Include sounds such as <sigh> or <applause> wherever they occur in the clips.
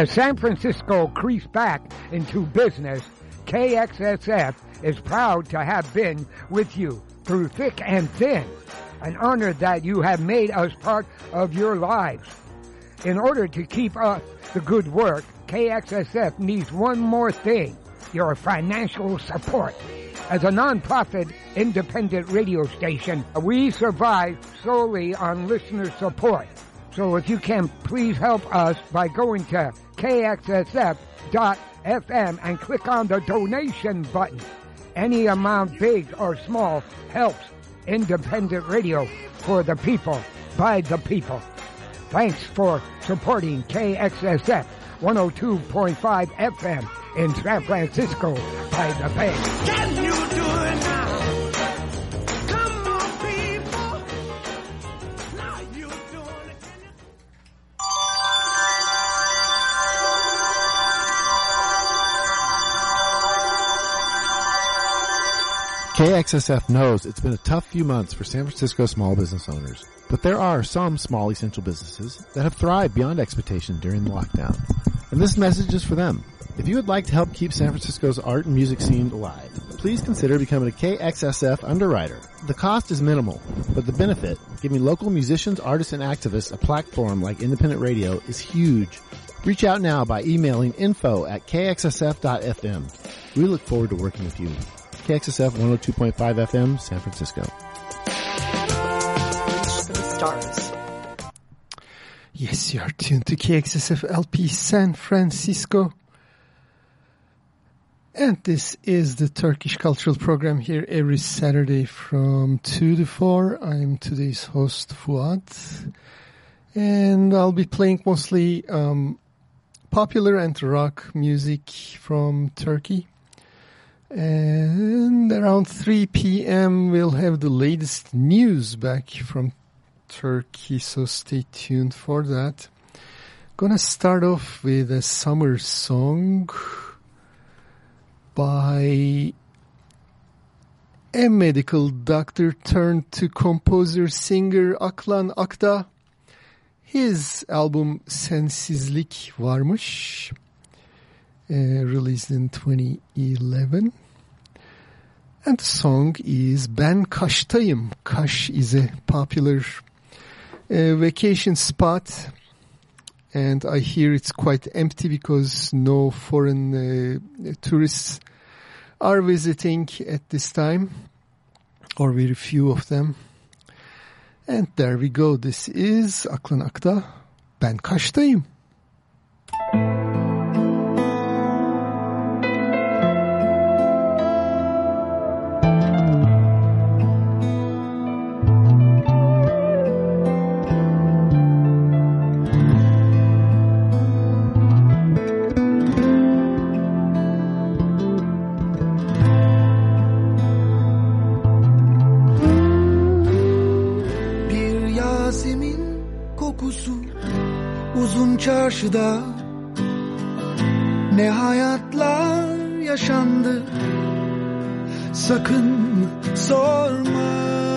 As San Francisco creeps back into business, KXSF is proud to have been with you through thick and thin. An honor that you have made us part of your lives. In order to keep up the good work, KXSF needs one more thing, your financial support. As a non-profit independent radio station, we survive solely on listener support. So if you can please help us by going to kxsf.fm and click on the donation button. Any amount, big or small, helps independent radio for the people, by the people. Thanks for supporting KXSF 102.5 FM in San Francisco by the Bay. Can you do it now? KXSF knows it's been a tough few months for San Francisco small business owners, but there are some small essential businesses that have thrived beyond expectation during the lockdown. And this message is for them. If you would like to help keep San Francisco's art and music scene alive, please consider becoming a KXSF underwriter. The cost is minimal, but the benefit, giving local musicians, artists, and activists a platform like independent radio is huge. Reach out now by emailing info at kxsf.fm. We look forward to working with you. KXSF 102.5 FM, San Francisco. Yes, you are tuned to KXSF LP San Francisco. And this is the Turkish Cultural Program here every Saturday from 2 to 4. I'm today's host, Fuat. And I'll be playing mostly um, popular and rock music from Turkey. And around 3 p.m. we'll have the latest news back from Turkey, so stay tuned for that. Gonna start off with a summer song by a medical doctor turned to composer singer Aklan Akdağ. His album Sensizlik varmış. Uh, released in 2011. And the song is Ben Kaş'tayım. Kaş is a popular uh, vacation spot and I hear it's quite empty because no foreign uh, tourists are visiting at this time or very few of them. And there we go. This is Aklan Akdağ. Ben Kaş'tayım. Çarşıda Ne hayatlar yaşandı? Sakın sorma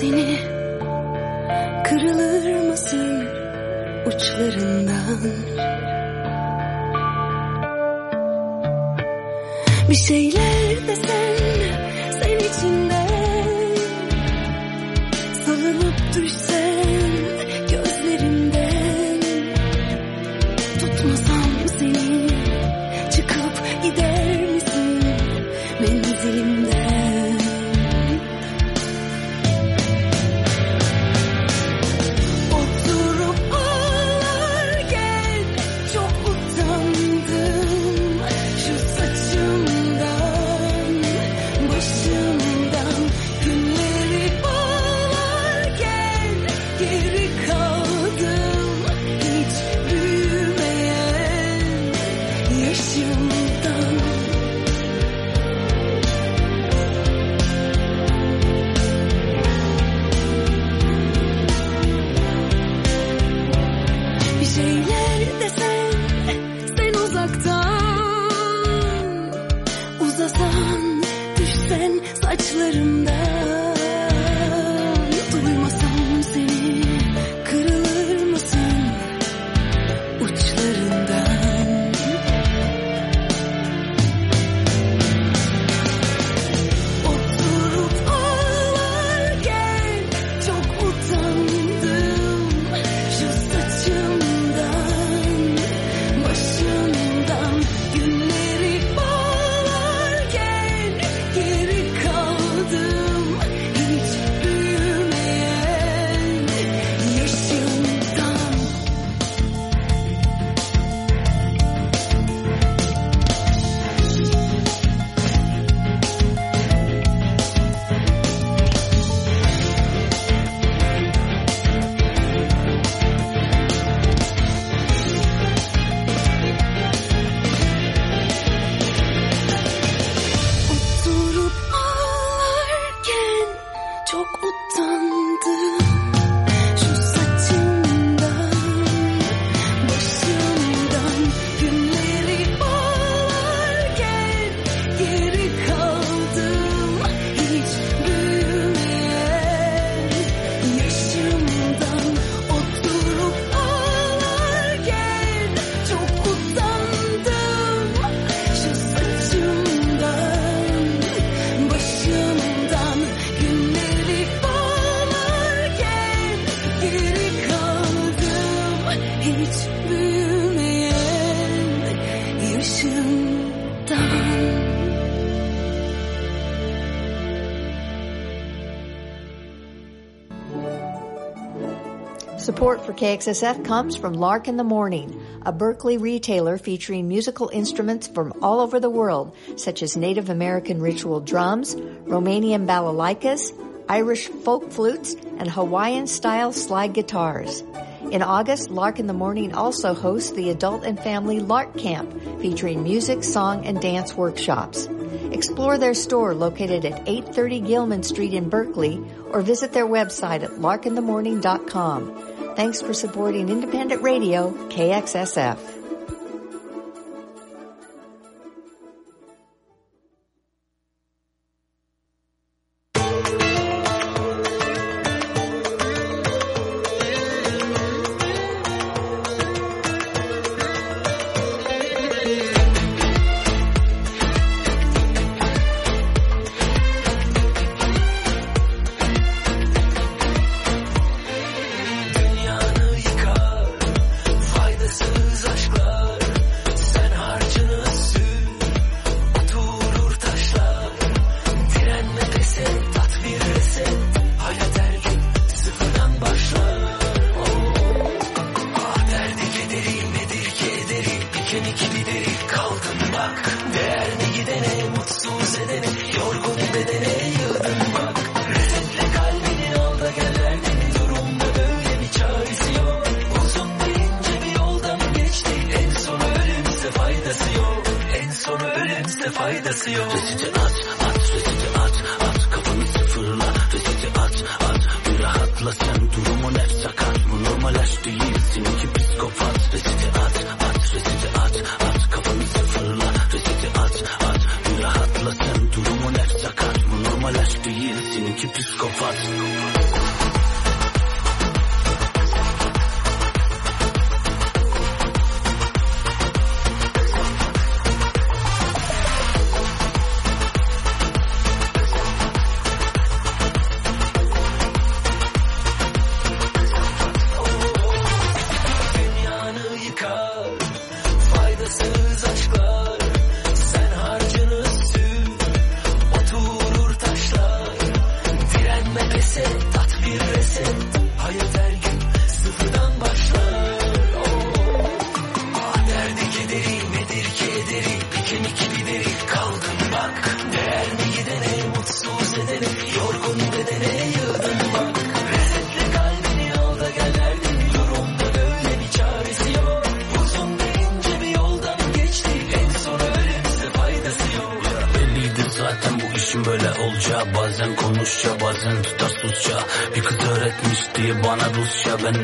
seni. Kırılır mısın uçlarından? Bir şeyler desen sen içinde KXSF comes from Lark in the Morning, a Berkeley retailer featuring musical instruments from all over the world, such as Native American ritual drums, Romanian balalaikas, Irish folk flutes, and Hawaiian style slide guitars. In August, Lark in the Morning also hosts the Adult and Family Lark Camp, featuring music, song, and dance workshops. Explore their store located at 830 Gilman Street in Berkeley or visit their website at larkinthemorning.com. Thanks for supporting independent radio, KXSF.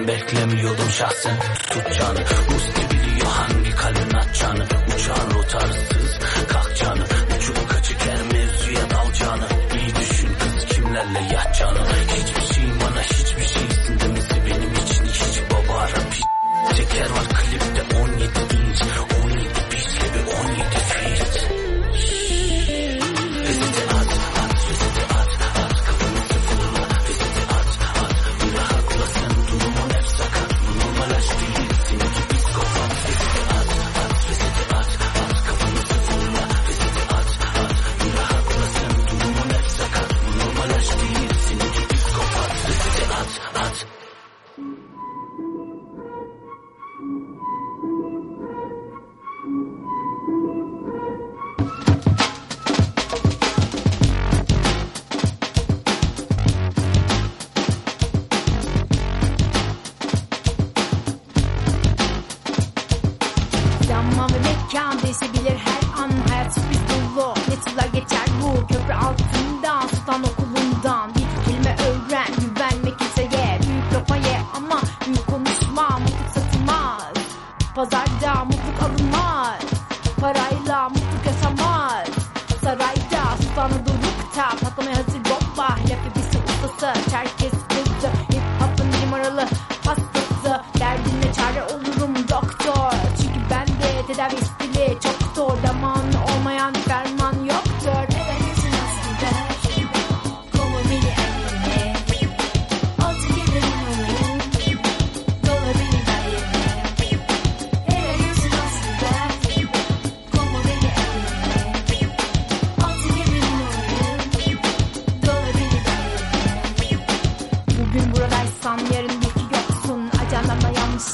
Beklemiyordum şahsen. Tutacağını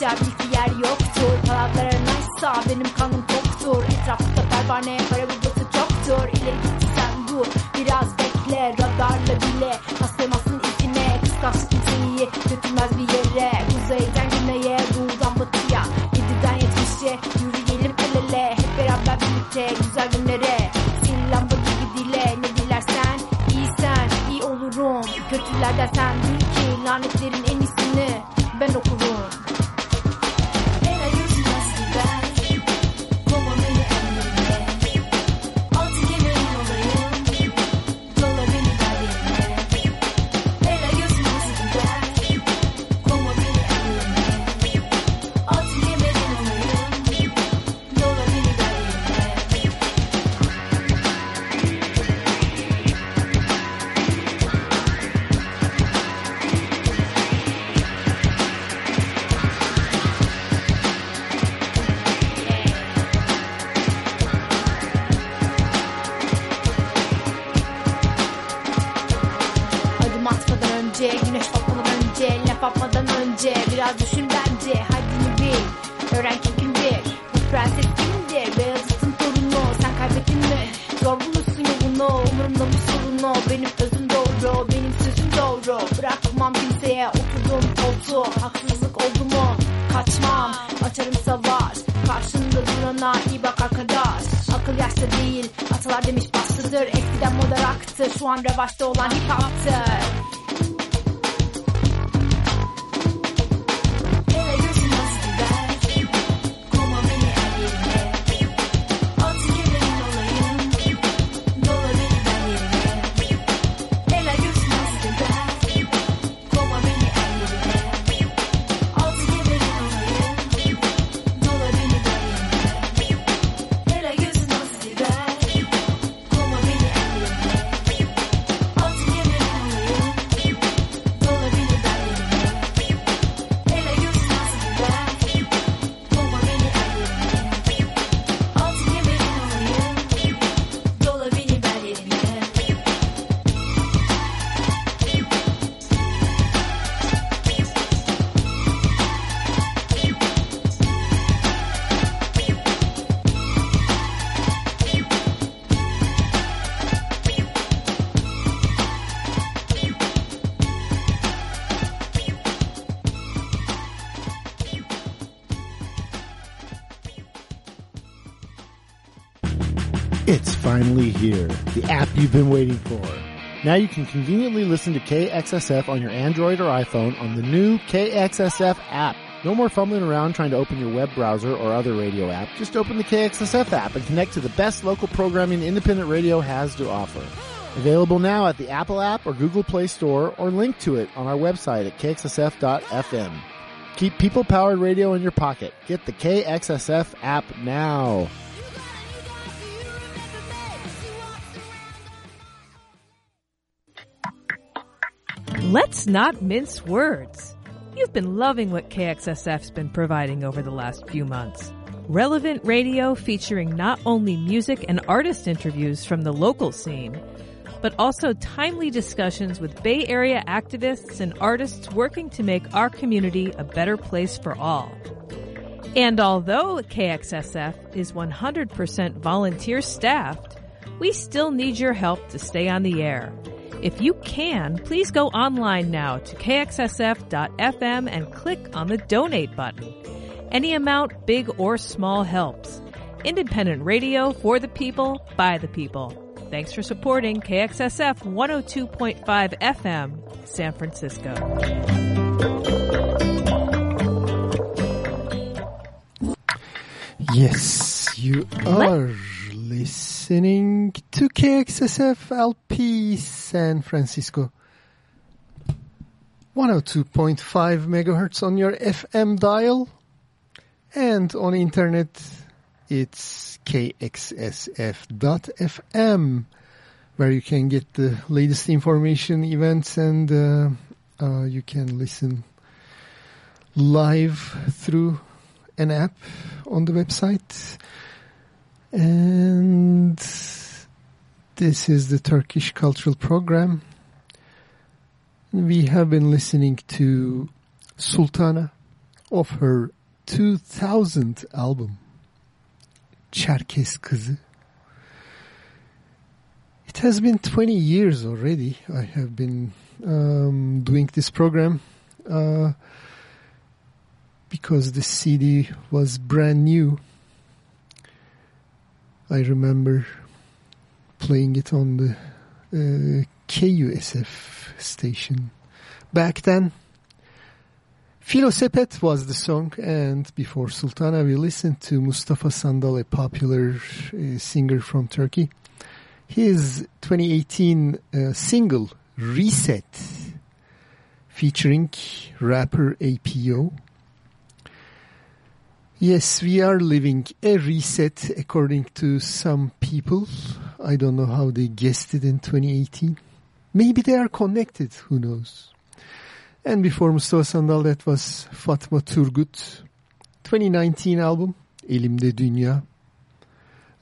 Geniş bir yer yoktur. Palavraların açsa benim kanım toktur Etrafta pervane para bulgusu çoktur. İleri git. the app you've been waiting for. Now you can conveniently listen to KXSF on your Android or iPhone on the new KXSF app. No more fumbling around trying to open your web browser or other radio app. Just open the KXSF app and connect to the best local programming independent radio has to offer. Available now at the Apple app or Google Play Store or link to it on our website at kxsf.fm. Keep people powered radio in your pocket. Get the KXSF app now. Let's not mince words. You've been loving what KXSF's been providing over the last few months. Relevant radio featuring not only music and artist interviews from the local scene, but also timely discussions with Bay Area activists and artists working to make our community a better place for all. And although KXSF is 100% volunteer staffed, we still need your help to stay on the air. If you can, please go online now to kxsf.fm and click on the donate button. Any amount, big or small, helps. Independent radio for the people, by the people. Thanks for supporting KXSF 102.5 FM, San Francisco. Yes, you are listening to KXSF LP San Francisco. 102.5 megahertz on your FM dial. And on internet, it's kxsf.fm, where you can get the latest information, events, and uh, uh, you can listen live through an app on the website. And this is the Turkish Cultural Program. We have been listening to Sultana of her 2000 album, Çerkes Kızı. It has been 20 years already. I have been um, doing this program uh, because the CD was brand new. I remember playing it on the uh, KUSF station back then. Filo Sepet was the song, and before Sultana, we listened to Mustafa Sandal, a popular uh, singer from Turkey. His 2018 uh, single, Reset, featuring rapper Eypio. Yes, we are living a reset according to some people. I don't know how they guessed it in 2018. Maybe they are connected, who knows. And before Mustafa Sandal, that was Fatma Turgut, 2019 album, Elimde Dünya.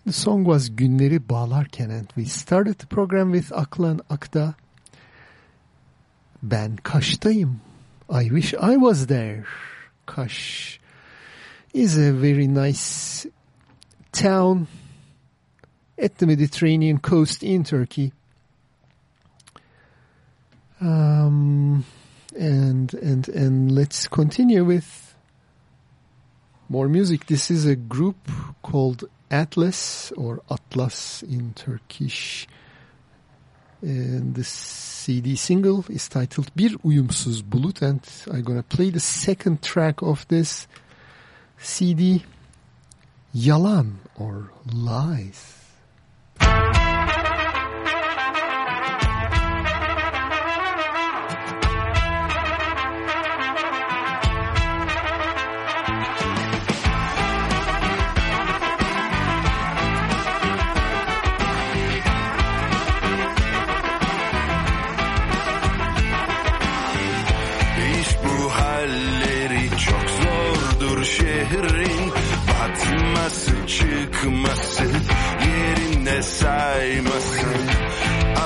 The song was Günleri Bağlarken and we started the program with Aklan Akdağ. Ben Kaş'tayım. I wish I was there. Kaş is a very nice town at the Mediterranean coast in Turkey. Um, and and and let's continue with more music. This is a group called Atlas or Atlas in Turkish. And the CD single is titled Bir Uyumsuz Bulut and I'm gonna play the second track of this CD Yalan or Lies. Çıkması yerinde sayması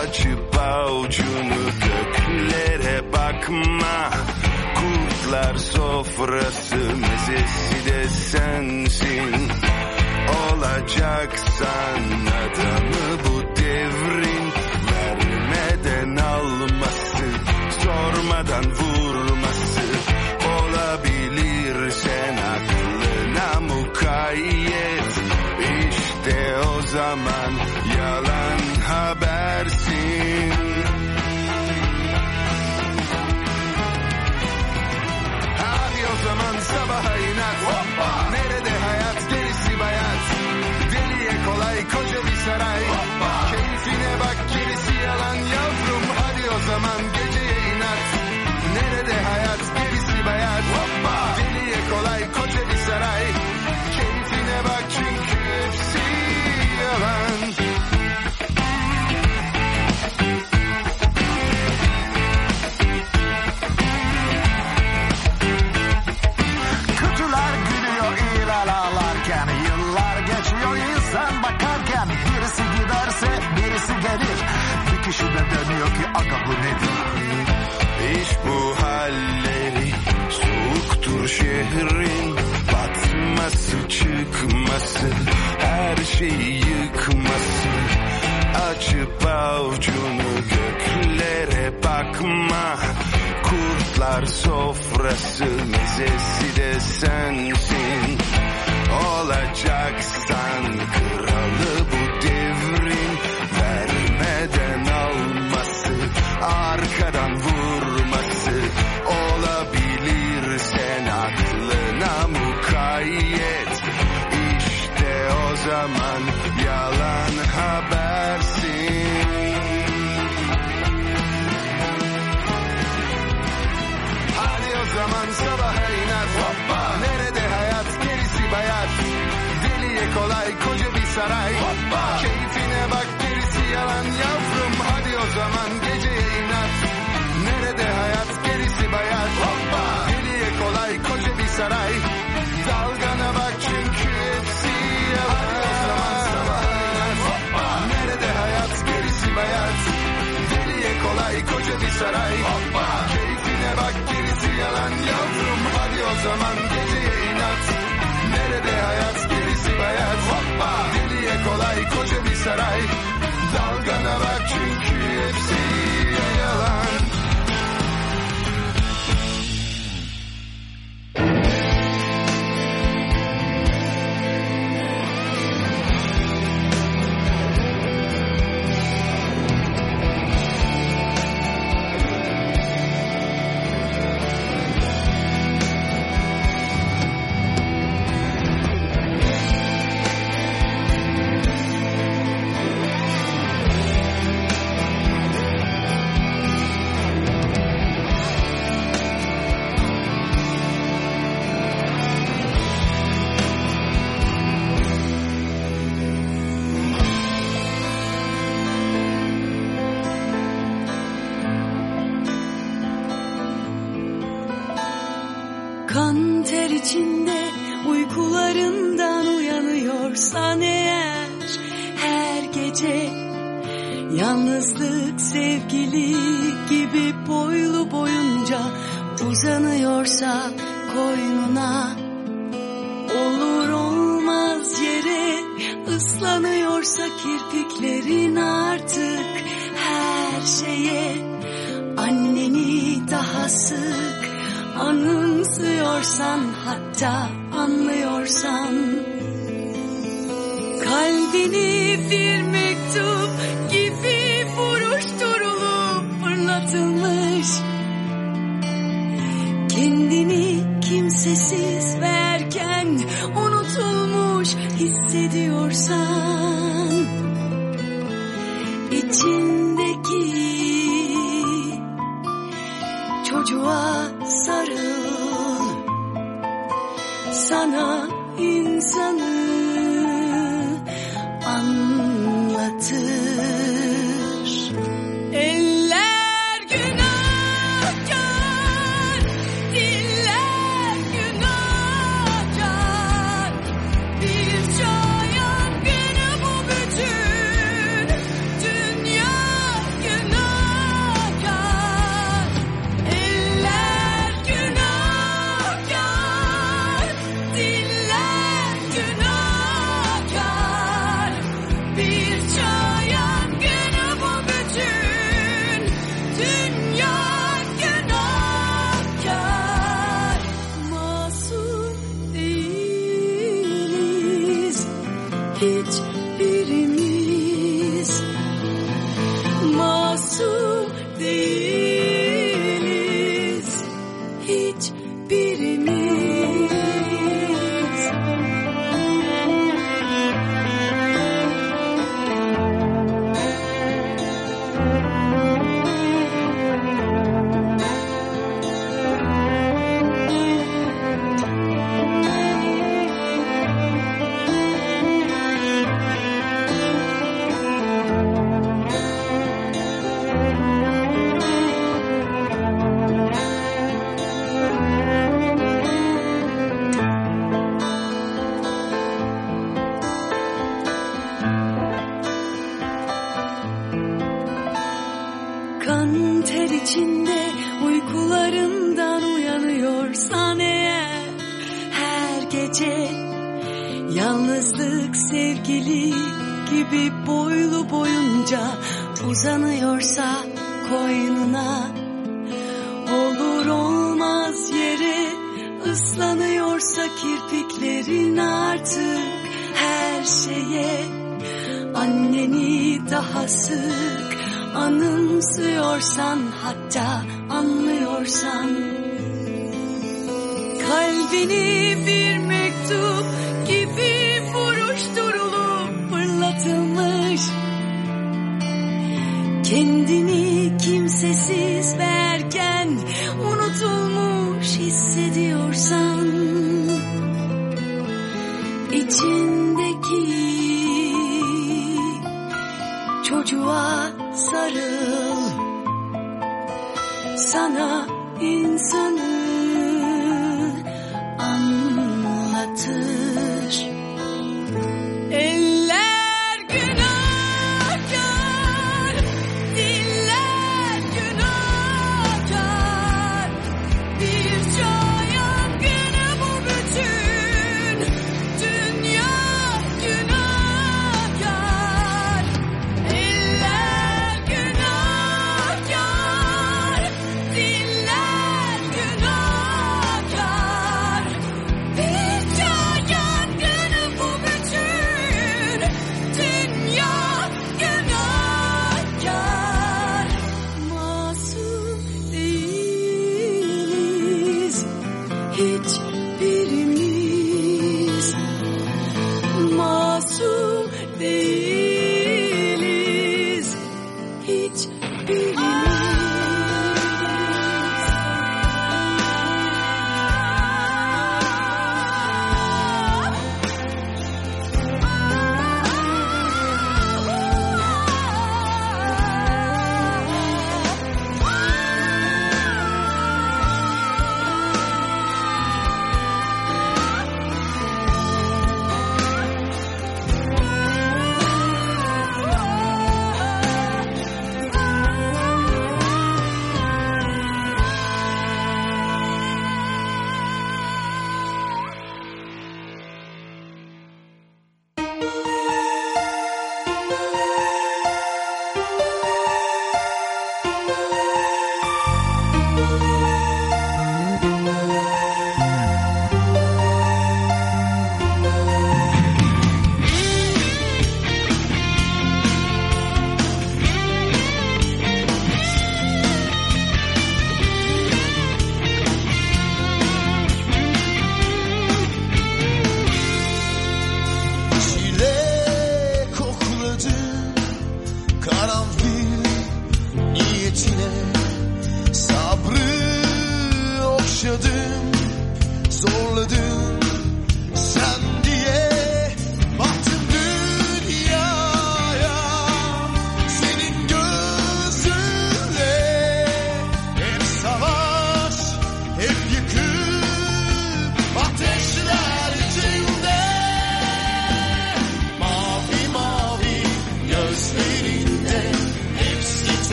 Açıp avucunu göklere bakma. Kurtlar sofrası mezesi de sensin. Olacaksan adamı bu devrin yıkmasın Her şeyi yıkmasın. Açıp avucunu göklere bakma. Kurtlar sofrası mezesi de sensin. Olacaksan kralı saray. Hoppa. Keyfine bak gerisi yalan. Yavrum Hadi o zaman geceye inat. Nerede hayat gerisi bayat. Hoppa. Deliye kolay koca bir saray. Dalgana bak çünkü hepsi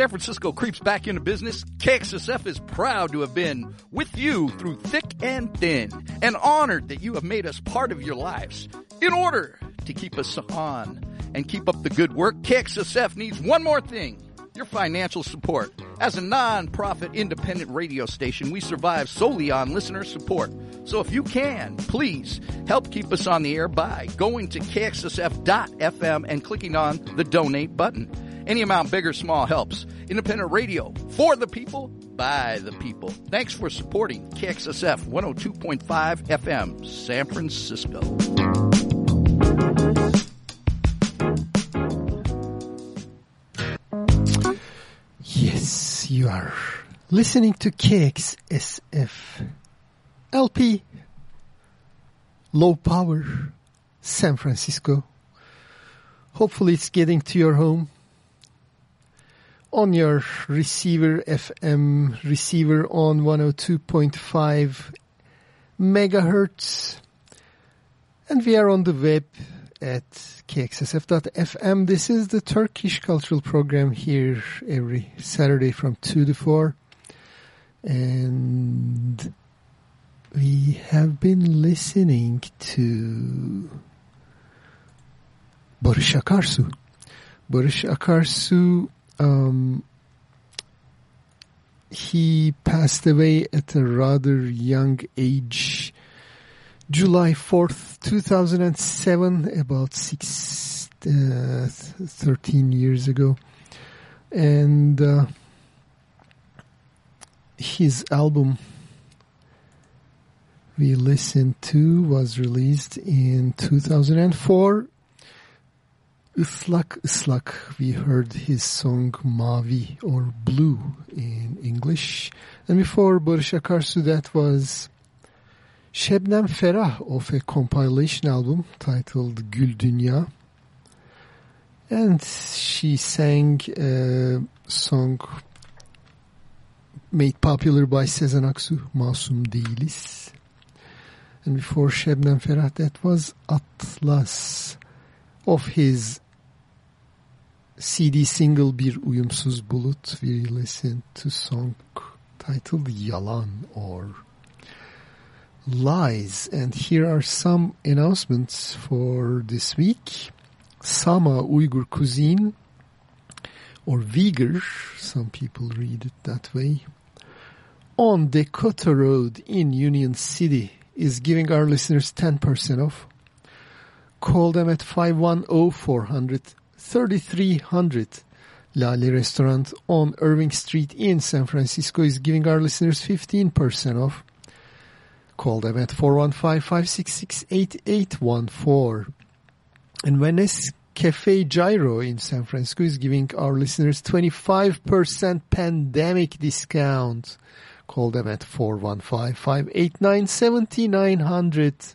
San Francisco creeps back into business, KXSF is proud to have been with you through thick and thin and honored that you have made us part of your lives. In order to keep us on and keep up the good work, KXSF needs one more thing. Your financial support. As a non-profit independent radio station, we survive solely on listener support. So if you can, please help keep us on the air by going to kxsf.fm and clicking on the donate button. Any amount, big or small, helps. Independent radio for the people, by the people. Thanks for supporting KXSF 102.5 FM, San Francisco. Yes, you are listening to KXSF LP Low Power San Francisco. Hopefully it's getting to your home on your receiver FM receiver on 102.5 megahertz and we are on the web at kxsf.fm. This is the Turkish cultural program here every Saturday from 2 to 4. And we have been listening to Barış Akarsu. Barış Akarsu, um, he passed away at a rather young age July 4th, 2007, about six, uh, 13 years ago. And uh, his album we listened to was released in 2004. Islak Islak, we heard his song Mavi or Blue in English. And before Barış Akarsu, that was Şebnem Ferah of a compilation album titled Gül Dünya. And she sang a song made popular by Sezen Aksu, Masum Değiliz. And before Şebnem Ferah, that was Atlas of his CD single Bir Uyumsuz Bulut. We listen to song titled Yalan or lies. And here are some announcements for this week. Sama Uyghur Cuisine, or Uyghur, some people read it that way, on Dakota Road in Union City is giving our listeners 10% off. Call them at oh 510-400-3300. Lale Restaurant on Irving Street in San Francisco is giving our listeners 15% off. Call them at 415-566-8814. And Venice Cafe Gyro in San Francisco is giving our listeners 25% pandemic discount. Call them at 415-589-7900.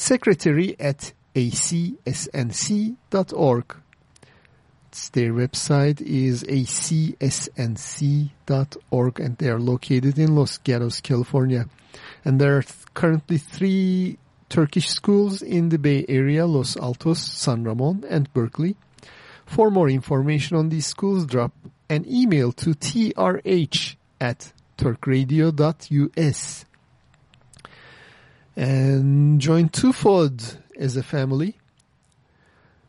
secretary at acsnc.org. Their website is acsnc.org and they are located in Los Gatos, California. And there are currently three Turkish schools in the Bay Area, Los Altos, San Ramon, and Berkeley. For more information on these schools, drop an email to trh at turkradio.us. And join Tufod as a family.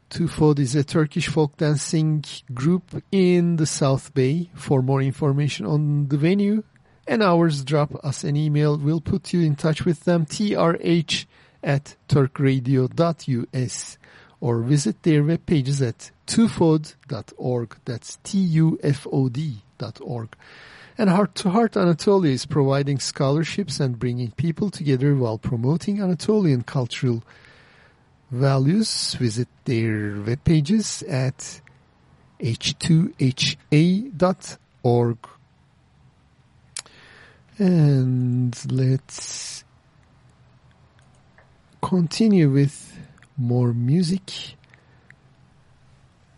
Tufod is a Turkish folk dancing group in the South Bay. For more information on the venue and hours, drop us an email. We'll put you in touch with them, trh at turkradio.us or visit their web pages at tufod.org. That's T-U-F-O-D dot org. And Heart to Heart Anatolia is providing scholarships and bringing people together while promoting Anatolian cultural values. Visit their web pages at h2ha.org. And let's continue with more music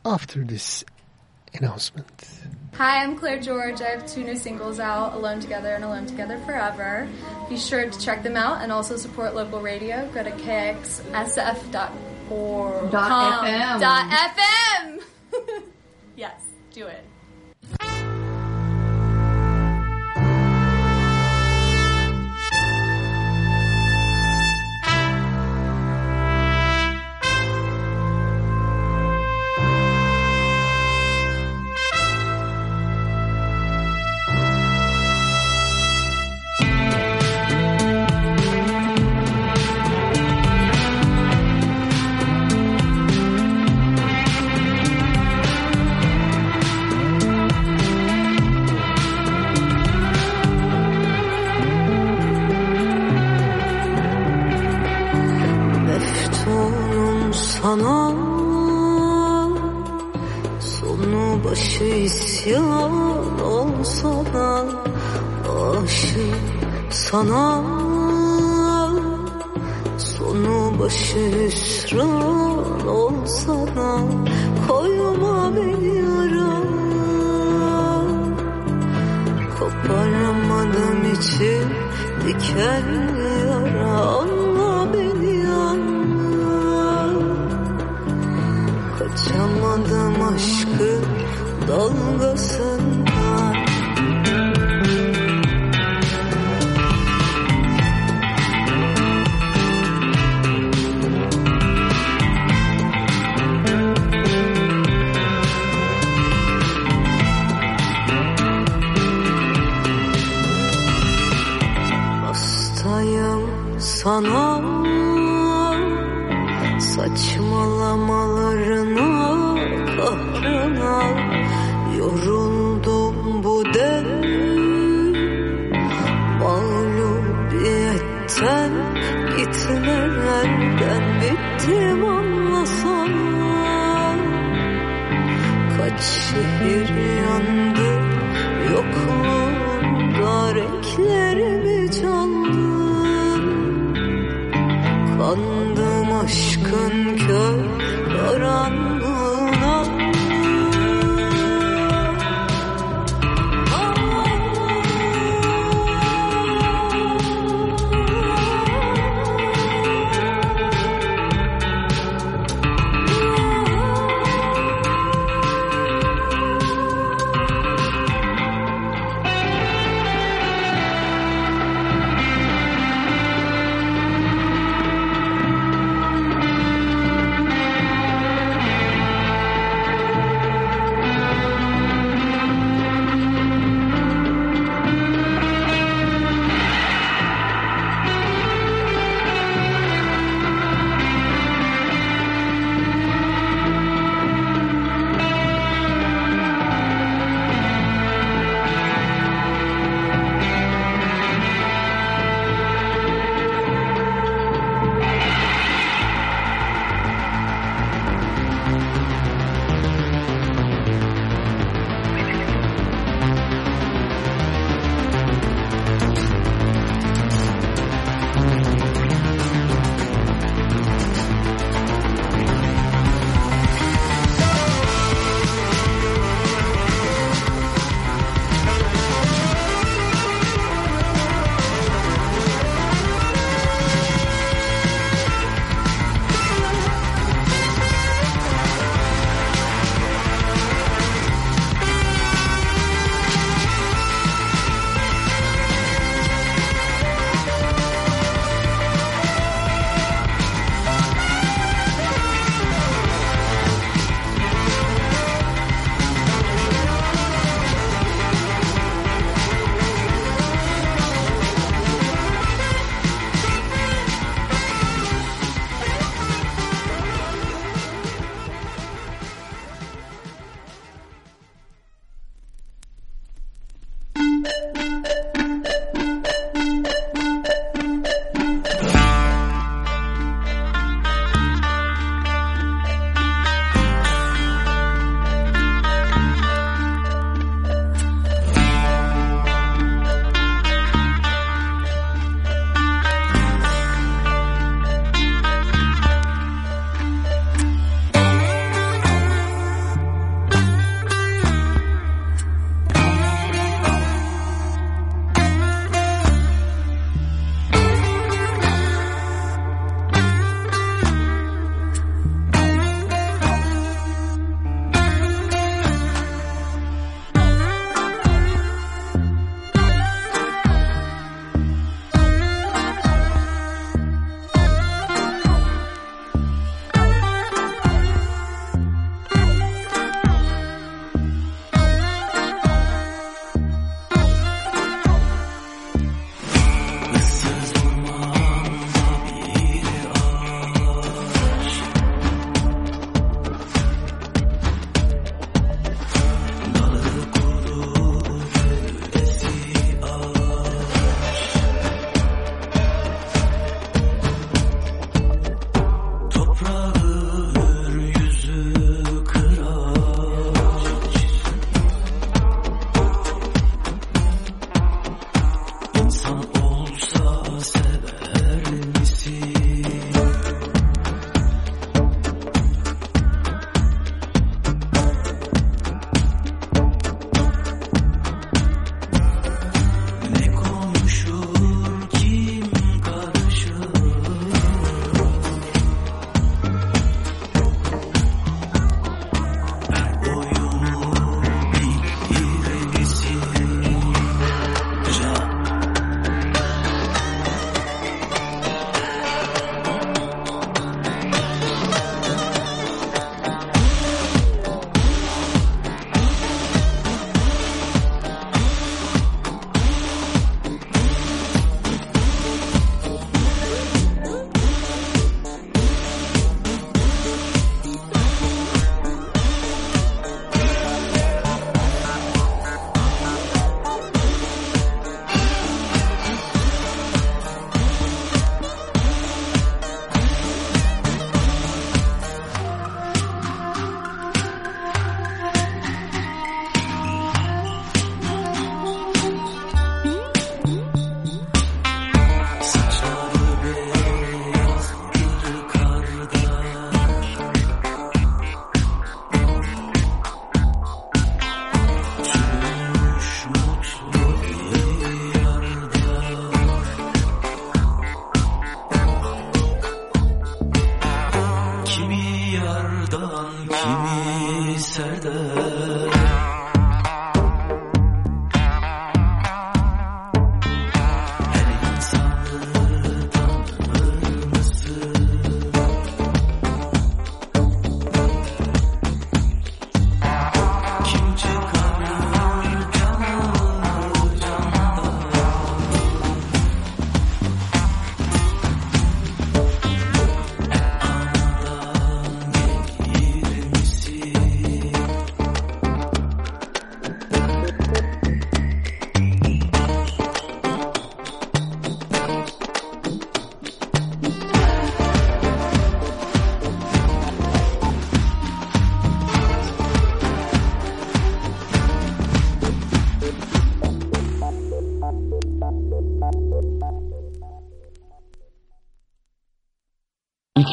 after this announcement. Hi, I'm Claire George. I have two new singles out, Alone Together and Alone Together Forever. Be sure to check them out and also support local radio. Go to kxsf.org. Dot. FM. Dot FM. <laughs> yes, do it.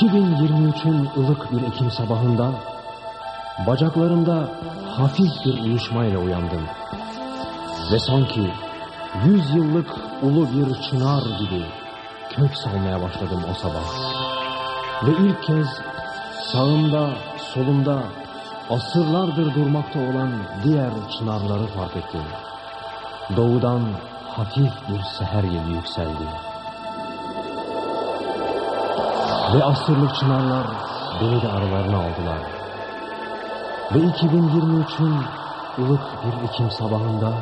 ...2023'ün ılık bir Ekim sabahında... ...bacaklarımda hafif bir uyuşmayla uyandım. Ve sanki... ...yüz yıllık ulu bir çınar gibi... ...kök salmaya başladım o sabah. Ve ilk kez... ...sağımda, solumda... ...asırlardır durmakta olan diğer çınarları fark ettim. Doğudan hafif bir seher yeli yükseldi. Ve asırlık çınarlar beni de aralarına aldılar. Ve 2023'ün ılık bir Ekim sabahında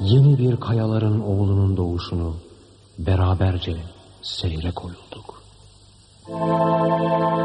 yeni bir kayaların oğlunun doğuşunu beraberce seyre koyulduk. düşüyorsan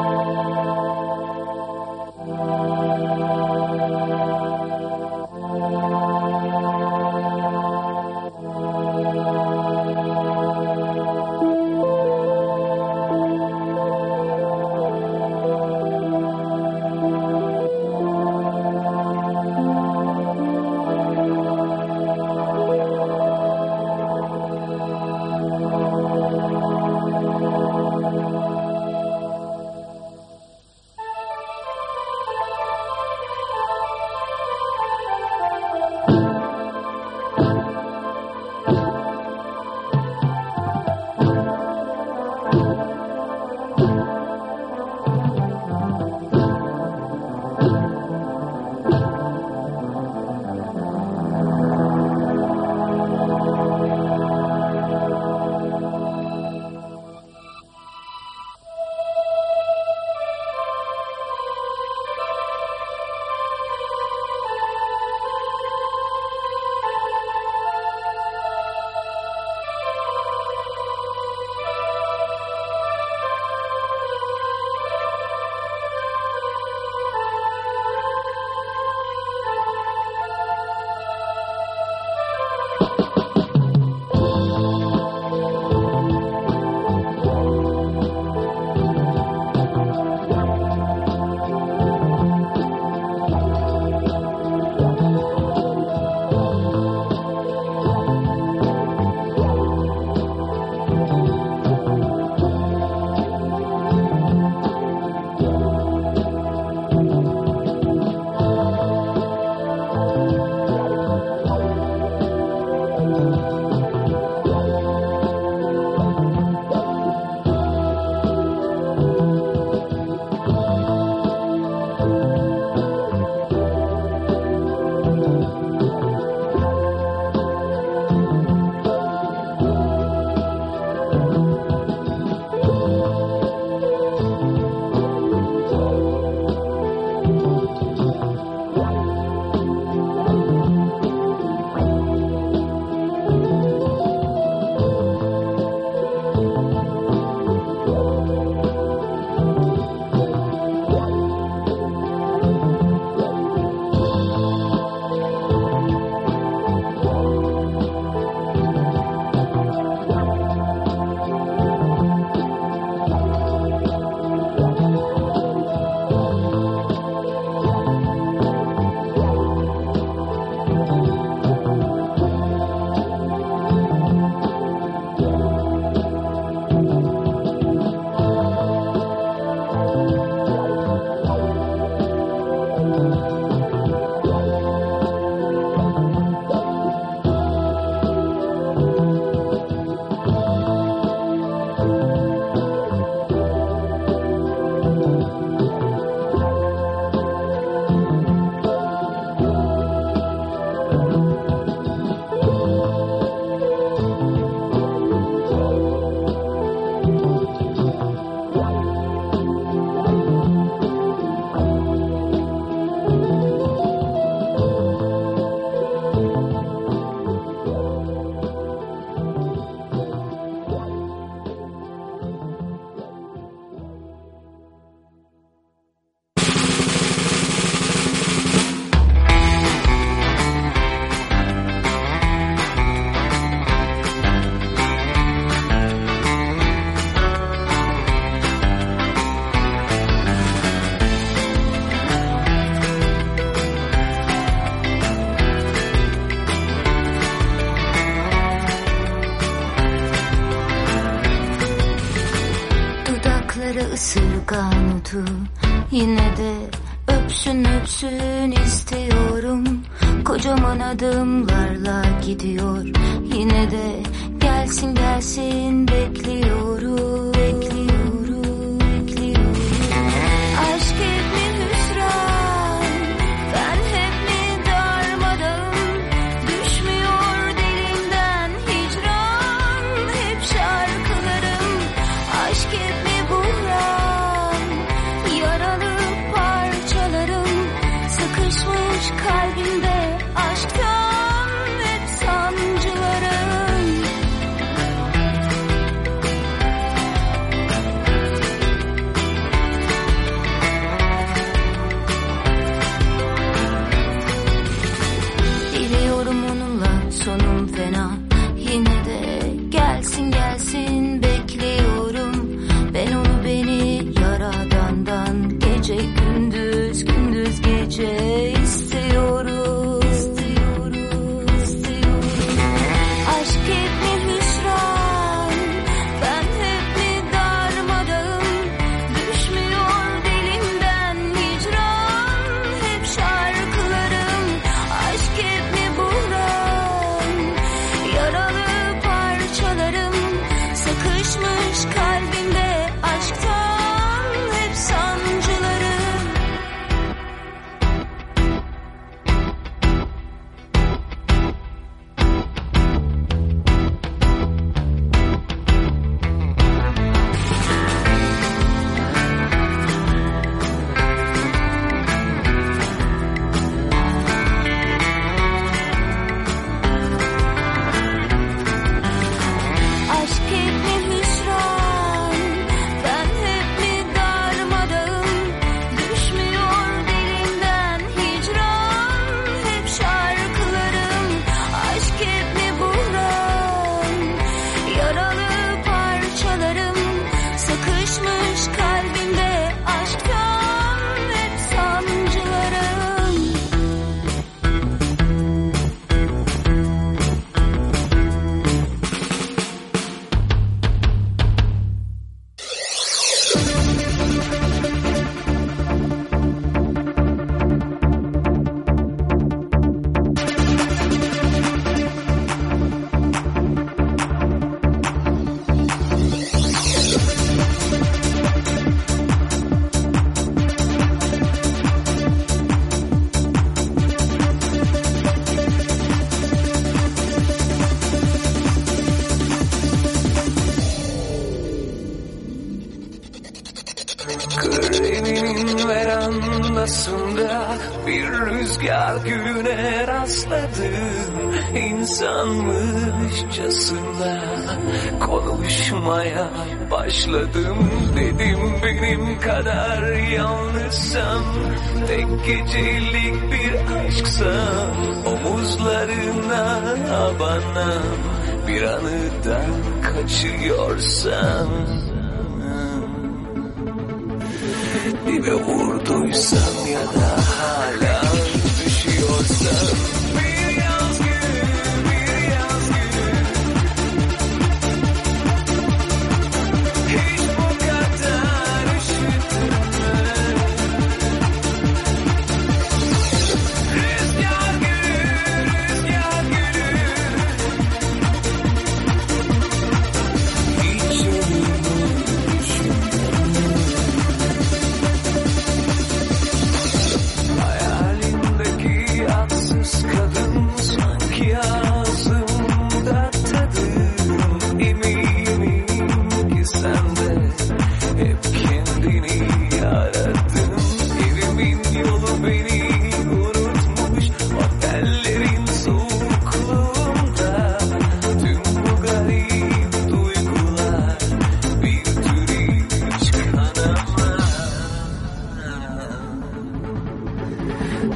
rüzgar güne rastladım insanmışçasına konuşmaya başladım. Dedim benim kadar yalnızsam tek gecelik bir aşksam omuzlarına bana bir anıdan kaçıyorsam. Dibe vurduysam ya da Love.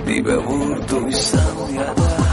دیبه بود دویستم و یدم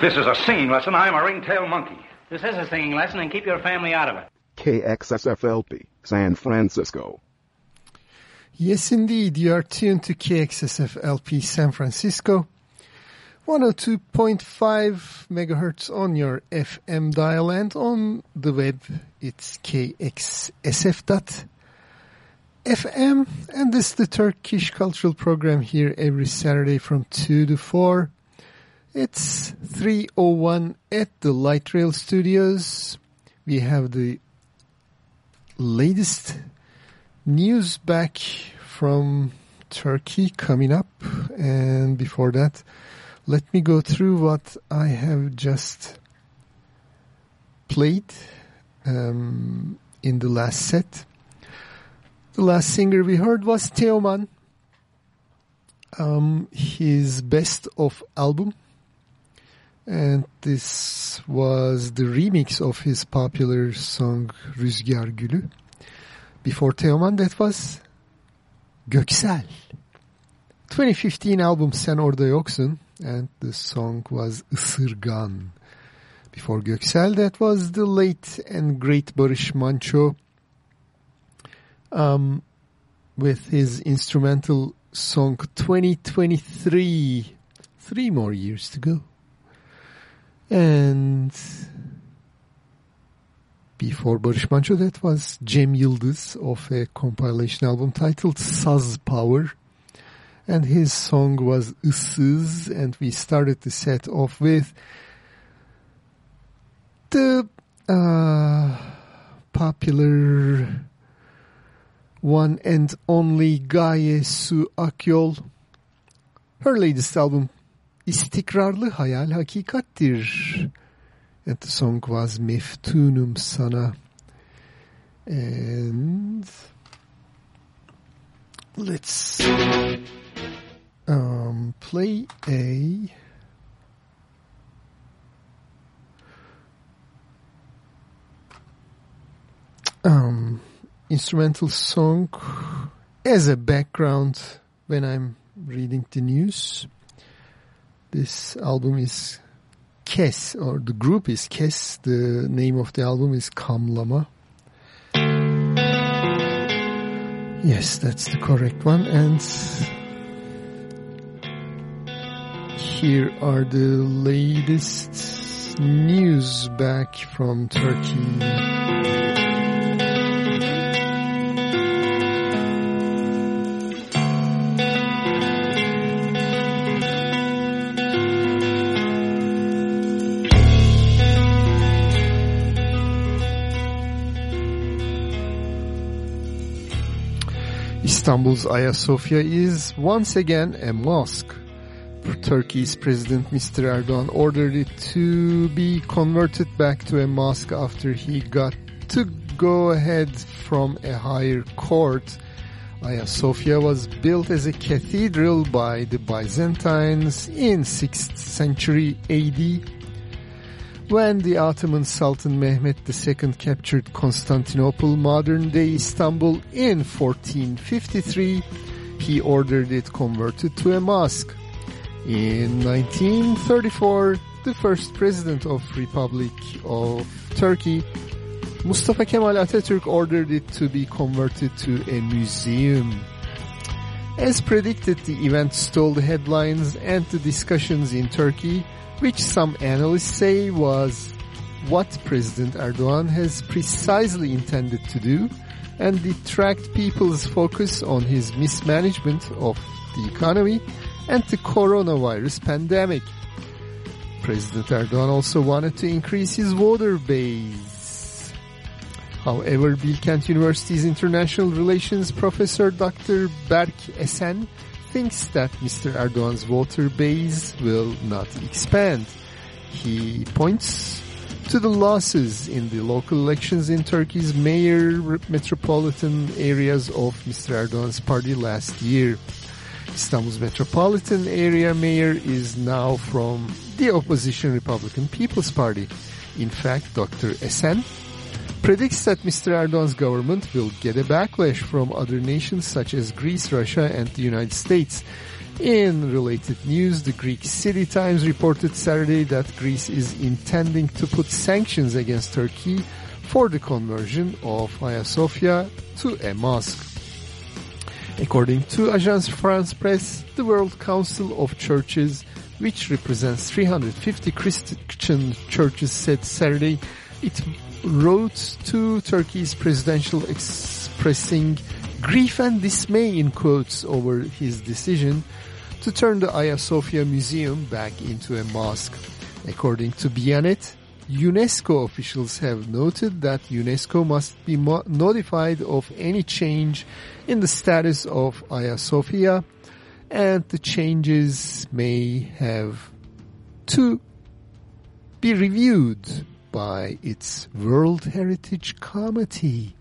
If this is a singing lesson, I'm a ringtail monkey. This is a singing lesson, and keep your family out of it. KXSFLP, San Francisco. Yes, indeed. You are tuned to KXSF LP San Francisco. 102.5 megahertz on your FM dial and on the web it's kxsf.fm and this is the Turkish cultural program here every Saturday from 2 to 4. It's 301 at the Light Rail Studios. We have the latest news back from Turkey coming up. And before that, let me go through what I have just played um, in the last set. The last singer we heard was Teoman. Um, his best of album. And this was the remix of his popular song Rüzgar Gülü. Before Teoman, that was Göksel. 2015 album Sen Orada Yoksun and the song was Isırgan. Before Göksel, that was the late and great Barış Manço um, with his instrumental song 2023. Three more years to go. And before Barış Manço, that was Cem Yıldız of a compilation album titled Saz Power. And his song was Issız, and we started the set off with the uh, popular one and only Gaye Su Akyol. Her latest album, İstikrarlı Hayal Hakikattir. And the song was Meftunum Sana. And let's um, play a um, instrumental song as a background when I'm reading the news. This album is Kes, or the group is Kes. The name of the album is Kamlama. Yes, that's the correct one. And here are the latest news back from Turkey. Istanbul's Ayasofya is once again a mosque. Turkey's President Mr. Erdogan ordered it to be converted back to a mosque after he got to go ahead from a higher court. Ayasofya was built as a cathedral by the Byzantines in 6th century AD when the Ottoman Sultan Mehmet II captured Constantinople, modern-day Istanbul, in 1453, he ordered it converted to a mosque. In 1934, the first president of Republic of Turkey, Mustafa Kemal Atatürk ordered it to be converted to a museum. As predicted, the event stole the headlines and the discussions in Turkey, which some analysts say was what President Erdogan has precisely intended to do and detract people's focus on his mismanagement of the economy and the coronavirus pandemic. President Erdogan also wanted to increase his voter base. However, Bilkent University's international relations professor Dr. Berk Esen thinks that Mr. Erdogan's voter base will not expand. He points to the losses in the local elections in Turkey's mayor metropolitan areas of Mr. Erdogan's party last year. Istanbul's metropolitan area mayor is now from the opposition Republican People's Party. In fact, Dr. Esen predicts that Mr. Erdogan's government will get a backlash from other nations such as Greece, Russia, and the United States. In related news, the Greek City Times reported Saturday that Greece is intending to put sanctions against Turkey for the conversion of Hagia Sophia to a mosque. According to Agence France Presse, the World Council of Churches, which represents 350 Christian churches, said Saturday it wrote to Turkey's presidential expressing grief and dismay in quotes over his decision to turn the Hagia Sophia Museum back into a mosque. According to Bianet, UNESCO officials have noted that UNESCO must be notified of any change in the status of Hagia Sophia and the changes may have to be reviewed by its World Heritage Committee.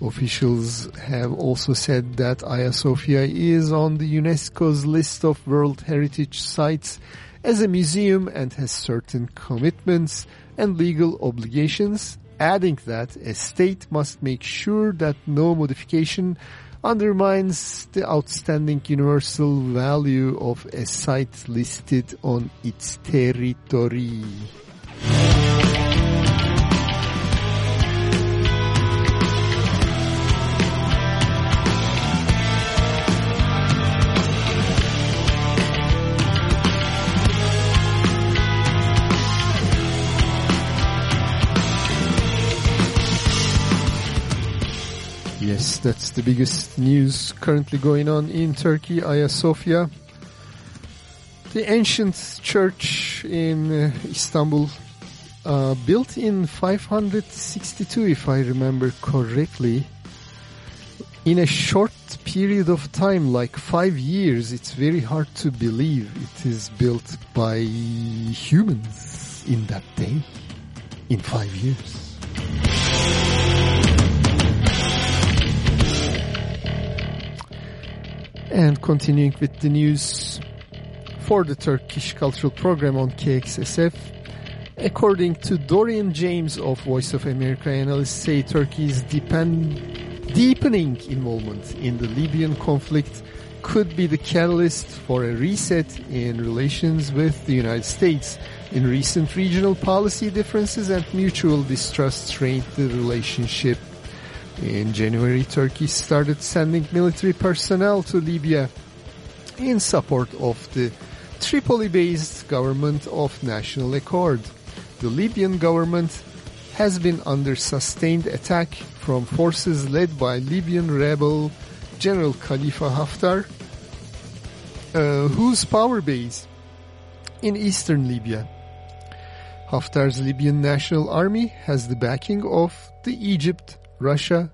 Officials have also said that Hagia Sophia is on the UNESCO's list of World Heritage Sites as a museum and has certain commitments and legal obligations, adding that a state must make sure that no modification undermines the outstanding universal value of a site listed on its territory. Yes, that's the biggest news currently going on in Turkey, Hagia Sophia. The ancient church in uh, Istanbul, uh, built in 562 if I remember correctly, in a short period of time, like five years, it's very hard to believe it is built by humans in that day, in five years. And continuing with the news for the Turkish Cultural Program on KXSF, according to Dorian James of Voice of America, analysts say Turkey's deepening involvement in the Libyan conflict could be the catalyst for a reset in relations with the United States. In recent regional policy differences and mutual distrust strained the relationship in January, Turkey started sending military personnel to Libya in support of the Tripoli-based government of national accord. The Libyan government has been under sustained attack from forces led by Libyan rebel General Khalifa Haftar, uh, whose power base in eastern Libya. Haftar's Libyan National Army has the backing of the Egypt, Russia,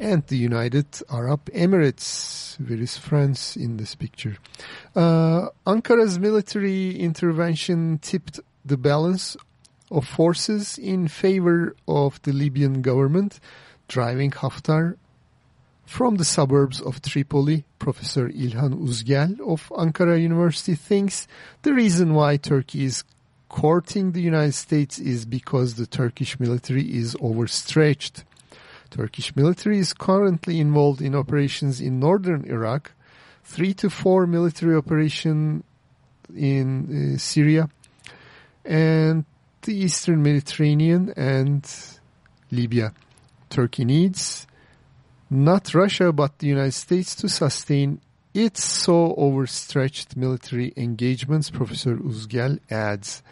and the United Arab Emirates. Where is France in this picture? Uh, Ankara's military intervention tipped the balance of forces in favor of the Libyan government, driving Haftar from the suburbs of Tripoli. Professor İlhan Uzgel of Ankara University thinks the reason why Turkey is courting the United States is because the Turkish military is overstretched. Turkish military is currently involved in operations in northern Iraq, three to four military operation in uh, Syria, and the eastern Mediterranean and Libya. Turkey needs not Russia but the United States to sustain its so overstretched military engagements, Professor Uzgel adds.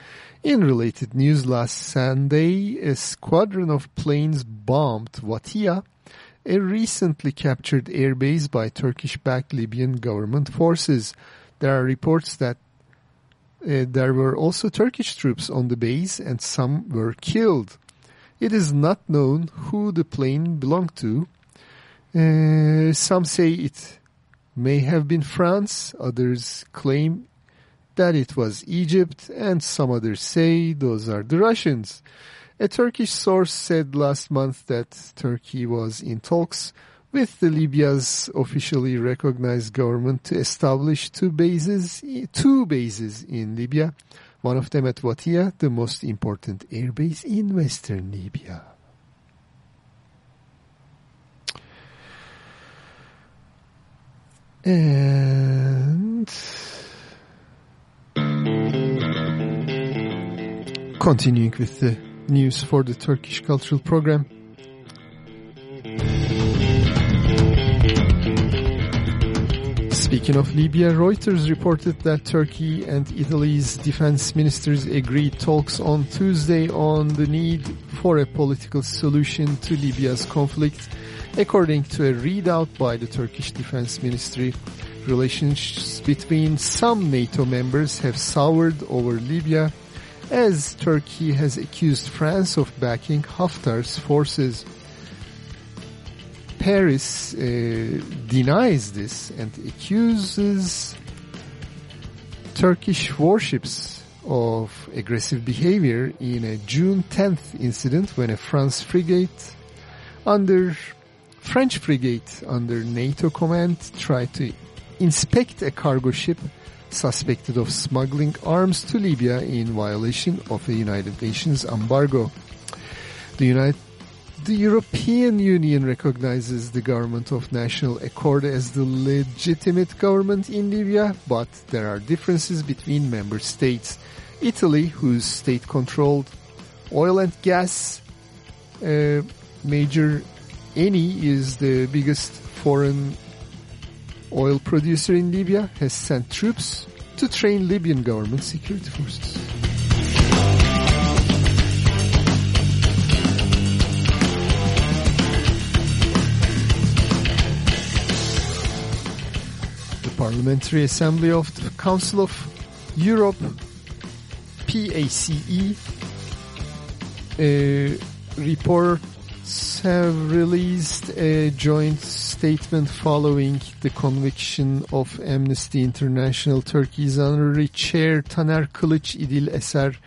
In related news last Sunday, a squadron of planes bombed Watia, a recently captured airbase by Turkish-backed Libyan government forces. There are reports that uh, there were also Turkish troops on the base and some were killed. It is not known who the plane belonged to. Uh, some say it may have been France, others claim that it was Egypt, and some others say those are the Russians. A Turkish source said last month that Turkey was in talks with the Libya's officially recognized government to establish two bases, two bases in Libya, one of them at Watia, the most important airbase in western Libya. And continuing with the news for the Turkish Cultural Program. Speaking of Libya, Reuters reported that Turkey and Italy's defense ministers agreed talks on Tuesday on the need for a political solution to Libya's conflict. According to a readout by the Turkish Defense Ministry, relations between some NATO members have soured over Libya as Turkey has accused France of backing Haftar's forces. Paris uh, denies this and accuses Turkish warships of aggressive behavior in a June 10th incident when a France frigate under French frigate under NATO command tried to inspect a cargo ship suspected of smuggling arms to Libya in violation of a United Nations embargo. The United the European Union recognizes the government of National Accord as the legitimate government in Libya, but there are differences between member states. Italy, whose state-controlled oil and gas uh, major Eni is the biggest foreign oil producer in Libya, has sent troops to train Libyan government security forces. The Parliamentary Assembly of the Council of Europe, PACE, uh, reports have released a joint statement following the conviction of Amnesty International Turkey's honorary chair Taner Kılıç, İdil Eser,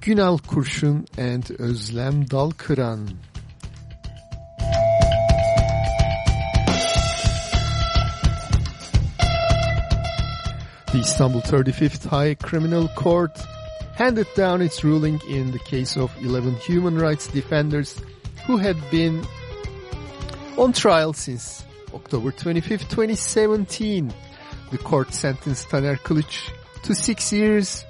Günal Kurşun and Özlem Dalkıran. The Istanbul 35th High Criminal Court handed down its ruling in the case of 11 human rights defenders who had been on trial since October 25, 2017. The court sentenced Taner Kılıç to six years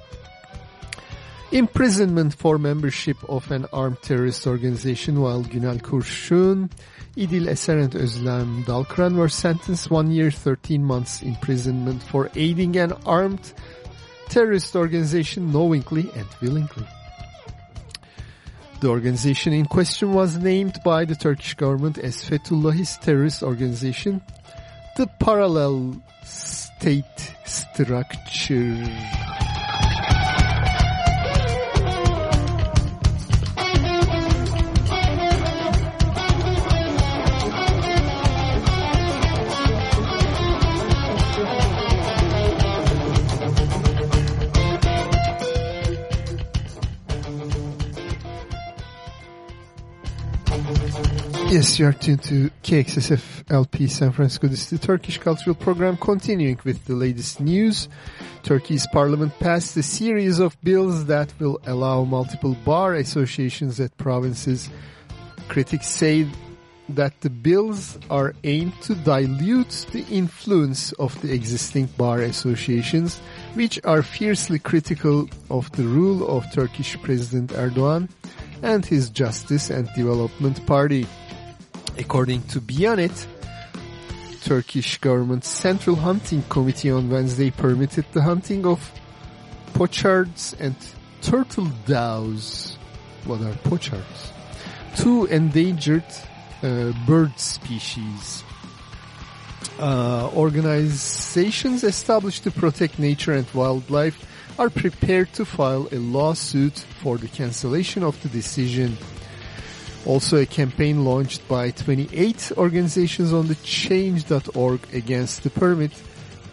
imprisonment for membership of an armed terrorist organization while Günal Kurşun, İdil Eser and Özlem Dalkıran were sentenced one year 13 months imprisonment for aiding an armed terrorist organization knowingly and willingly. The organization in question was named by the Turkish government as Fethullahist terrorist organization, the parallel state structure. Yes, you are tuned to KXSF LP San Francisco. This is the Turkish Cultural Program continuing with the latest news. Turkey's parliament passed a series of bills that will allow multiple bar associations at provinces. Critics say that the bills are aimed to dilute the influence of the existing bar associations, which are fiercely critical of the rule of Turkish President Erdogan and his Justice and Development Party. According to Bianet, Turkish government Central Hunting Committee on Wednesday permitted the hunting of pochards and turtle doves. What are pochards? Two endangered uh, bird species. Uh, organizations established to protect nature and wildlife are prepared to file a lawsuit for the cancellation of the decision. Also, a campaign launched by 28 organizations on the change.org against the permit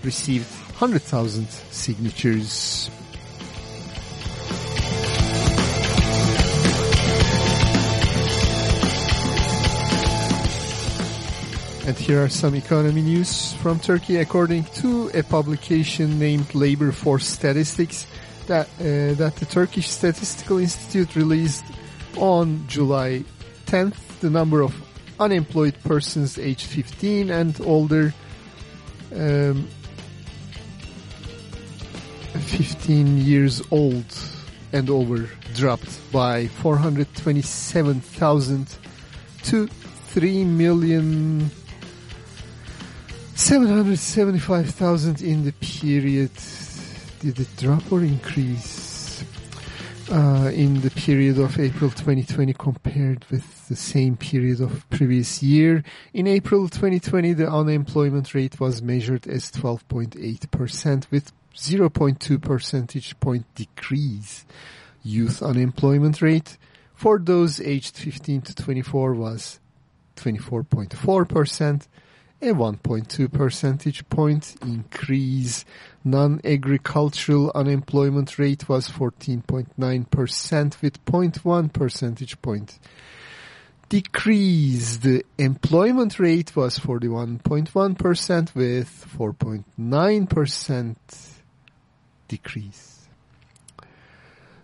received 100,000 signatures. And here are some economy news from Turkey. According to a publication named Labor Force Statistics that, uh, that the Turkish Statistical Institute released on July 10th, the number of unemployed persons aged 15 and older um, 15 years old and over dropped by 427,000 to 3 million 775,000 in the period. Did it drop or increase? Uh, in the period of April 2020 compared with the same period of previous year. In April 2020, the unemployment rate was measured as 12.8% with 0.2 percentage point decrease. Youth unemployment rate for those aged 15 to 24 was 24.4%, a 1.2 percentage point increase. Non-agricultural unemployment rate was 14.9% with 0.1 percentage point decrease. The employment rate was 41.1% with 4.9% decrease.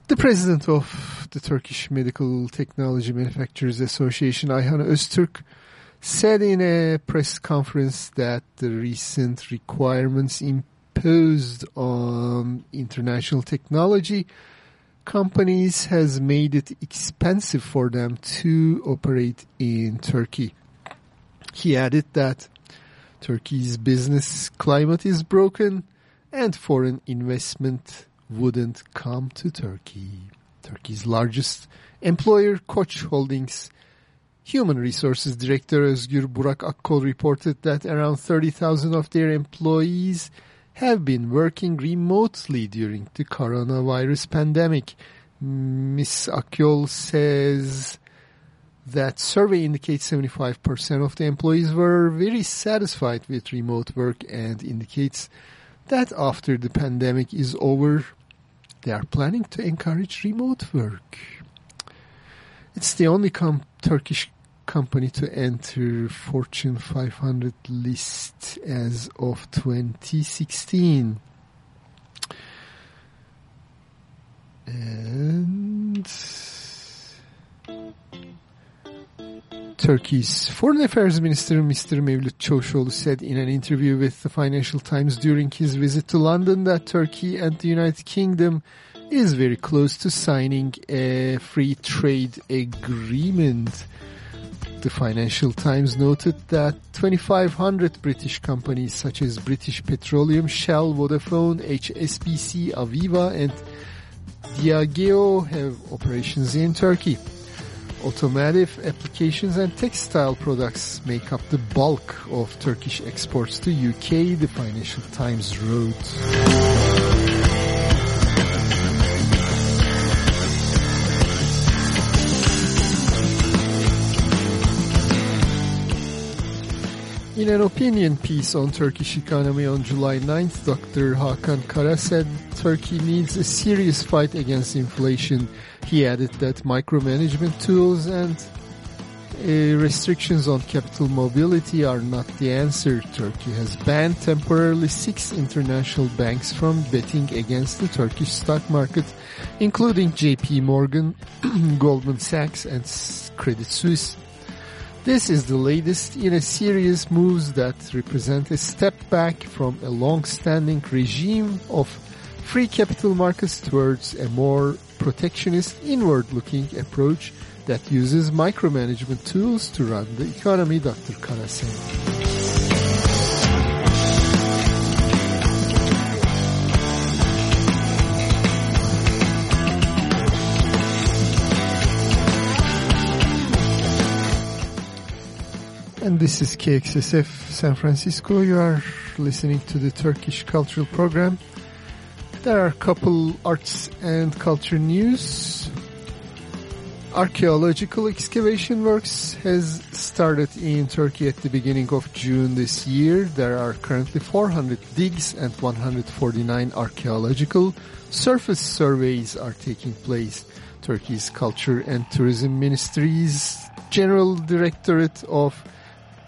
The president of the Turkish Medical Technology Manufacturers Association, Ayhan Öztürk, said in a press conference that the recent requirements imposed on international technology companies has made it expensive for them to operate in Turkey. He added that Turkey's business climate is broken and foreign investment wouldn't come to Turkey. Turkey's largest employer, Koç Holdings, Human Resources Director Özgür Burak Akkol reported that around 30,000 of their employees have been working remotely during the coronavirus pandemic. Ms. Akyol says that survey indicates 75% of the employees were very satisfied with remote work and indicates that after the pandemic is over, they are planning to encourage remote work. It's the only com- Turkish company to enter Fortune 500 list as of 2016. And Turkey's Foreign Affairs Minister Mr. Mevlut Çavuşoğlu said in an interview with the Financial Times during his visit to London that Turkey and the United Kingdom is very close to signing a free trade agreement. The Financial Times noted that 2,500 British companies such as British Petroleum, Shell, Vodafone, HSBC, Aviva and Diageo have operations in Turkey. Automotive applications and textile products make up the bulk of Turkish exports to UK, the Financial Times wrote. In an opinion piece on Turkish economy on July 9th, Dr. Hakan Kara said Turkey needs a serious fight against inflation. He added that micromanagement tools and uh, restrictions on capital mobility are not the answer. Turkey has banned temporarily six international banks from betting against the Turkish stock market, including JP Morgan, <clears throat> Goldman Sachs and Credit Suisse. This is the latest in a series moves that represent a step back from a long-standing regime of free capital markets towards a more protectionist inward-looking approach that uses micromanagement tools to run the economy, Dr. Kara said. And this is KXSF San Francisco. You are listening to the Turkish Cultural Program. There are a couple arts and culture news. Archaeological excavation works has started in Turkey at the beginning of June this year. There are currently 400 digs and 149 archaeological surface surveys are taking place. Turkey's Culture and Tourism Ministry's General Directorate of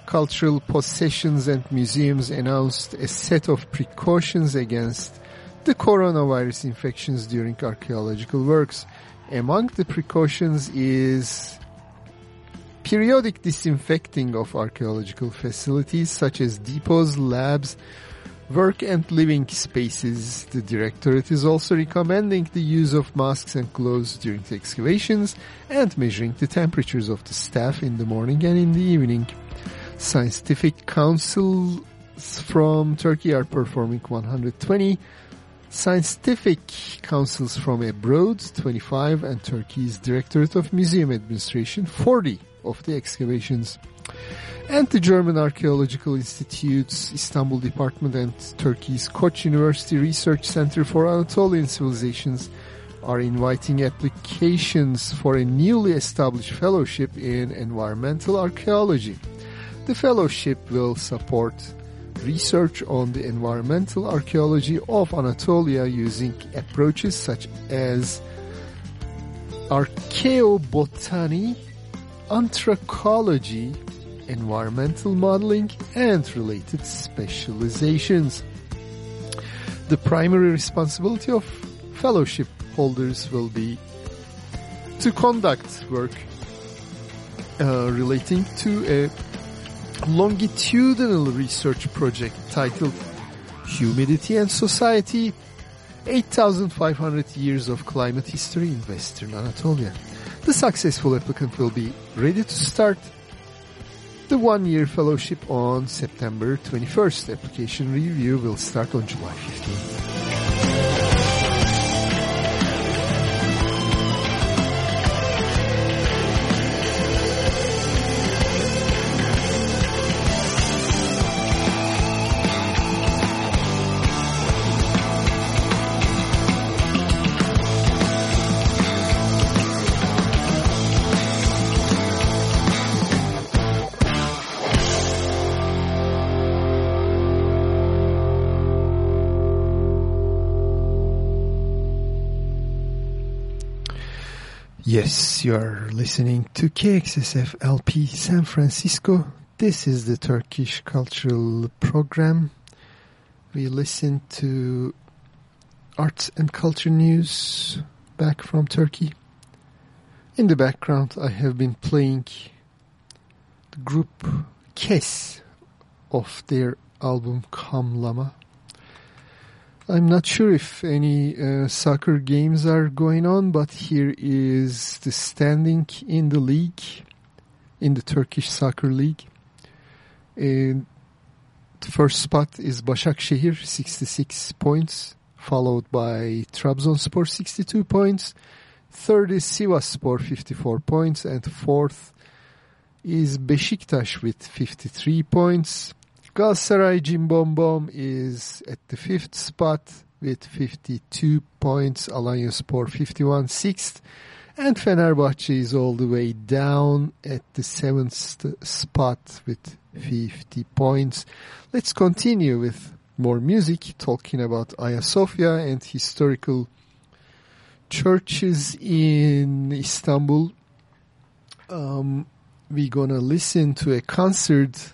Cultural Possessions and Museums announced a set of precautions against the coronavirus infections during archaeological works. Among the precautions is periodic disinfecting of archaeological facilities such as depots, labs, work and living spaces. The directorate is also recommending the use of masks and gloves during the excavations and measuring the temperatures of the staff in the morning and in the evening. Scientific councils from Turkey are performing 120 scientific councils from abroad, 25, and Turkey's Directorate of Museum Administration, 40 of the excavations. And the German Archaeological Institute's Istanbul Department and Turkey's Koç University Research Center for Anatolian Civilizations are inviting applications for a newly established fellowship in environmental archaeology. The fellowship will support research on the environmental archaeology of Anatolia using approaches such as archaeobotany, anthropology, environmental modeling, and related specializations. The primary responsibility of fellowship holders will be to conduct work uh, relating to a longitudinal research project titled Humidity and Society 8,500 Years of Climate History in Western Anatolia. The successful applicant will be ready to start the one-year fellowship on September 21st. Application review will start on July 15th. Yes, you are listening to KXSF LP San Francisco. This is the Turkish Cultural Program. We listen to arts and culture news back from Turkey. In the background, I have been playing the group Kes of their album Kamlama. I'm not sure if any uh, soccer games are going on, but here is the standing in the league, in the Turkish Soccer League. And the first spot is Başakşehir, 66 points, followed by Trabzonspor, 62 points. Third is Sivasspor, 54 points, and fourth is Beşiktaş with 53 points. Galatasaray Cimbombom is at the fifth spot with 52 points. Alanyaspor 51 sixth. And Fenerbahce is all the way down at the seventh spot with 50 points. Let's continue with more music, talking about Ayasofya and historical churches in Istanbul. Um, we're gonna listen to a concert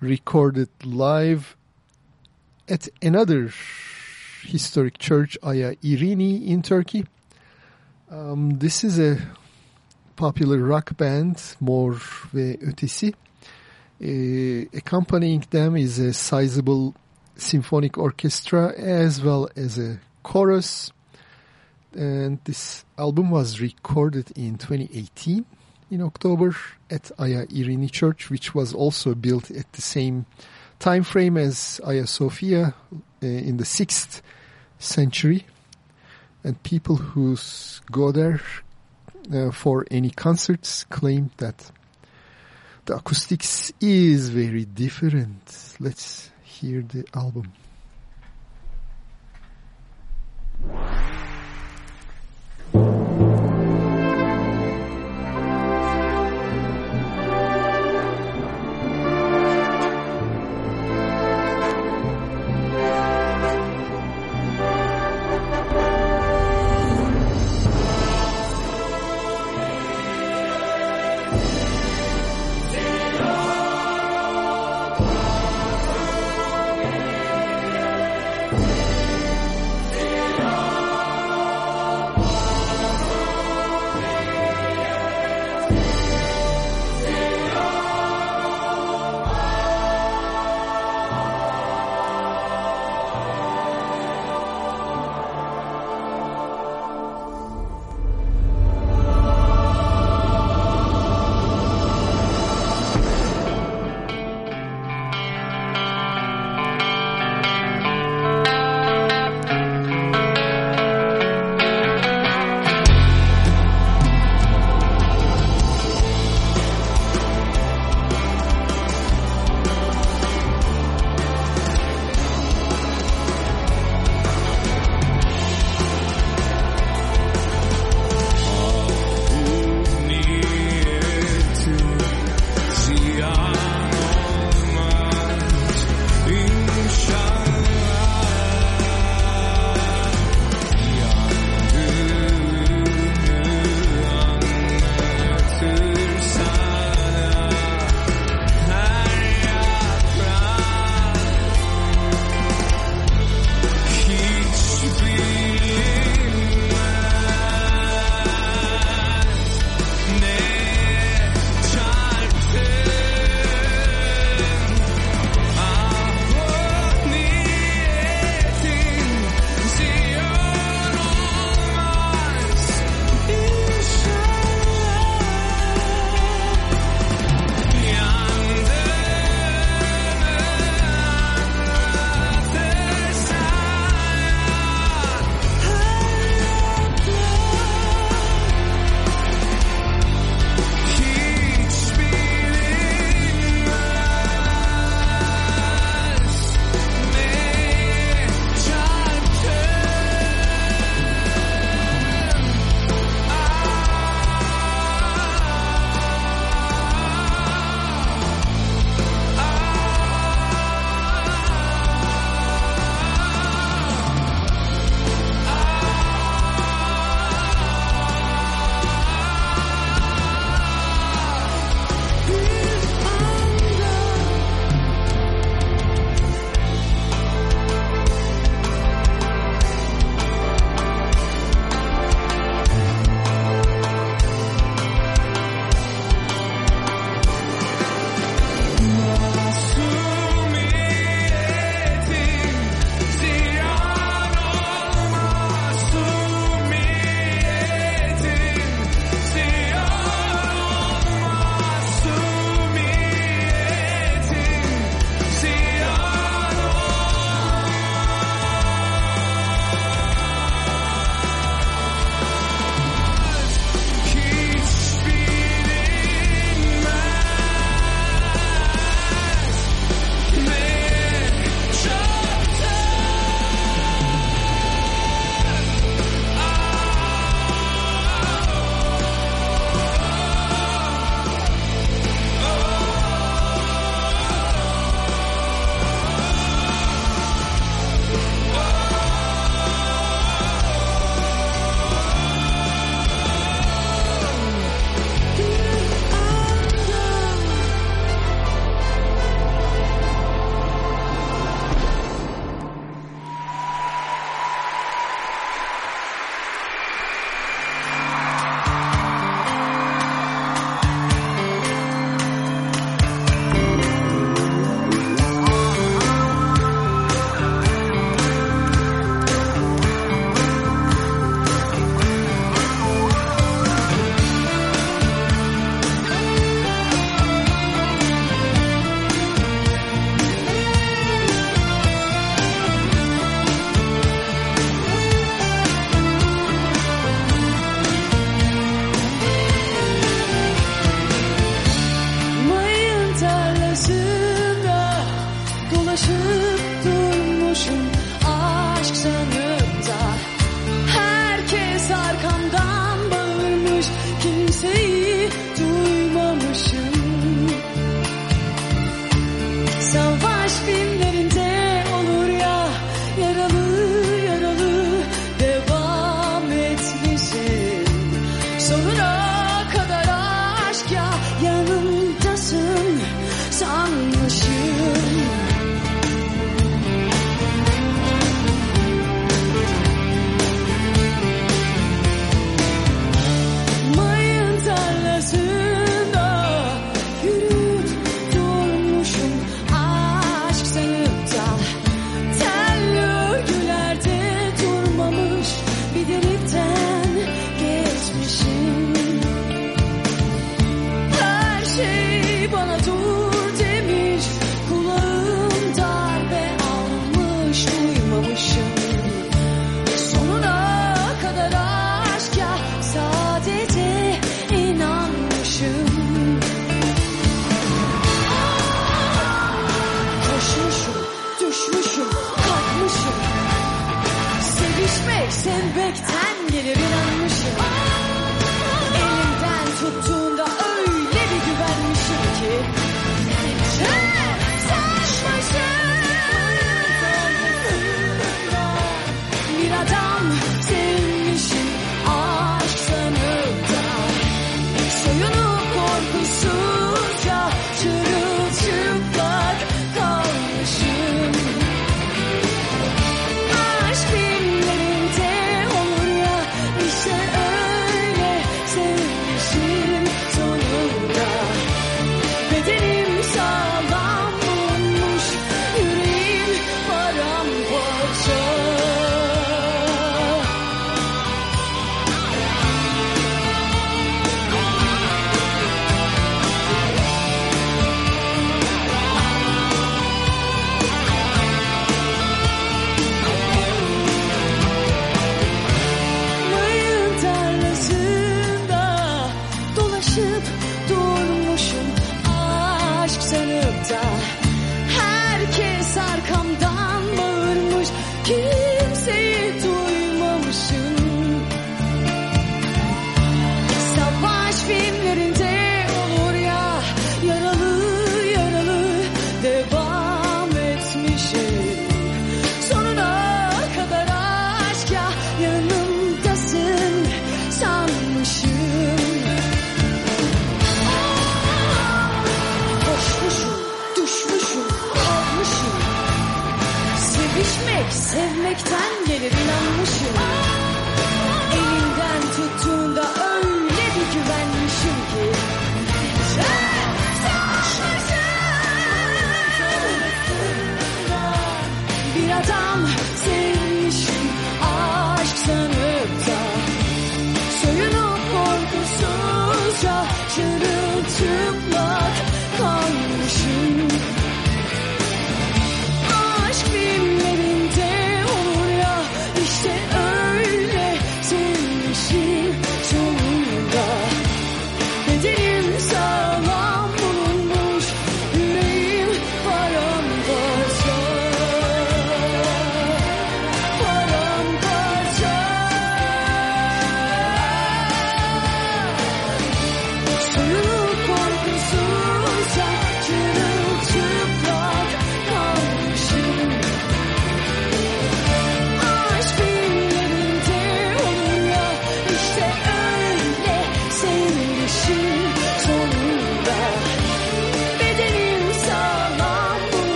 recorded live at another historic church, Aya Irini in Turkey. Um, this is a popular rock band, Mor ve Ötesi. Uh, accompanying them is a sizable symphonic orchestra as well as a chorus. And this album was recorded in 2018 in October at Aya Irini Church, which was also built at the same time frame as Aya Sophia uh, in the 6th century. And people who go there uh, for any concerts claim that the acoustics is very different. Let's hear the album.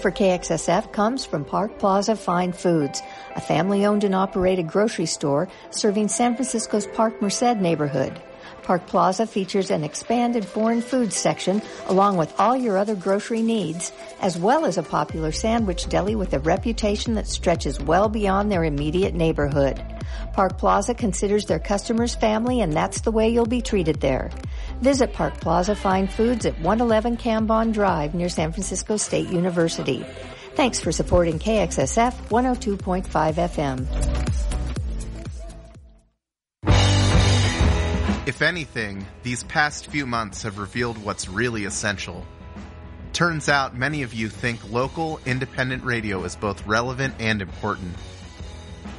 For KXSF comes from Park Plaza Fine Foods, a family owned and operated grocery store serving San Francisco's Park Merced neighborhood. Park Plaza features an expanded foreign foods section along with all your other grocery needs, as well as a popular sandwich deli with a reputation that stretches well beyond their immediate neighborhood. Park Plaza considers their customers family and that's the way you'll be treated there. Visit Park Plaza Fine Foods at 111 Cambon Drive near San Francisco State University. Thanks for supporting KXSF 102.5 FM. If anything, these past few months have revealed what's really essential. Turns out many of you think local, independent radio is both relevant and important.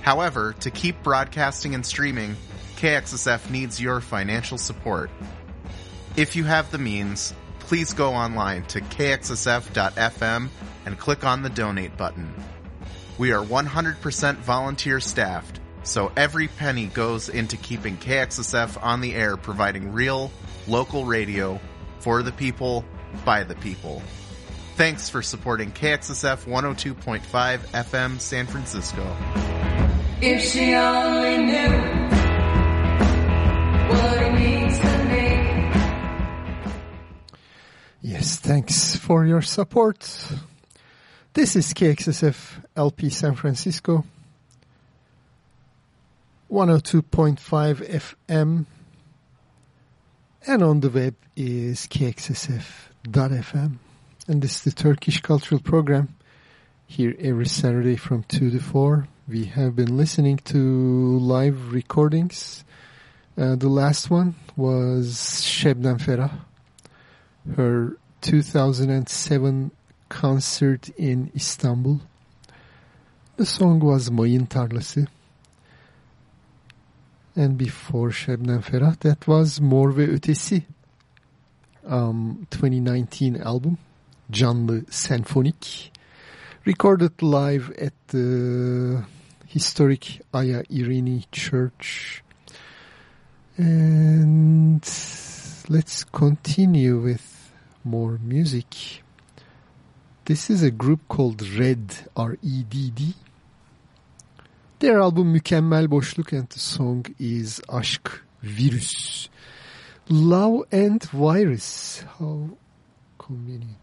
However, to keep broadcasting and streaming, KXSF needs your financial support. If you have the means, please go online to kxsf.fm and click on the donate button. We are 100% volunteer staffed, so every penny goes into keeping KXSF on the air providing real, local radio for the people, by the people. Thanks for supporting KXSF 102.5 FM San Francisco. If she only knew what it means to. Yes, thanks for your support. This is KXSF LP San Francisco, 102.5 FM, and on the web is kxsf.fm. And this is the Turkish Cultural Program here every Saturday from 2 to 4. We have been listening to live recordings. Uh, the last one was Şebnem Ferah her 2007 concert in Istanbul. The song was Mayın Tarlası. And before Şebnem Ferah, that was Mor ve Ötesi, um, 2019 album, Canlı Senfonik, recorded live at the historic Aya Irini Church. And let's continue with more music. This is a group called Redd, R-E-D-D. Their album Mükemmel Boşluk and the song is Aşk Virüs. Love and Virus. How convenient.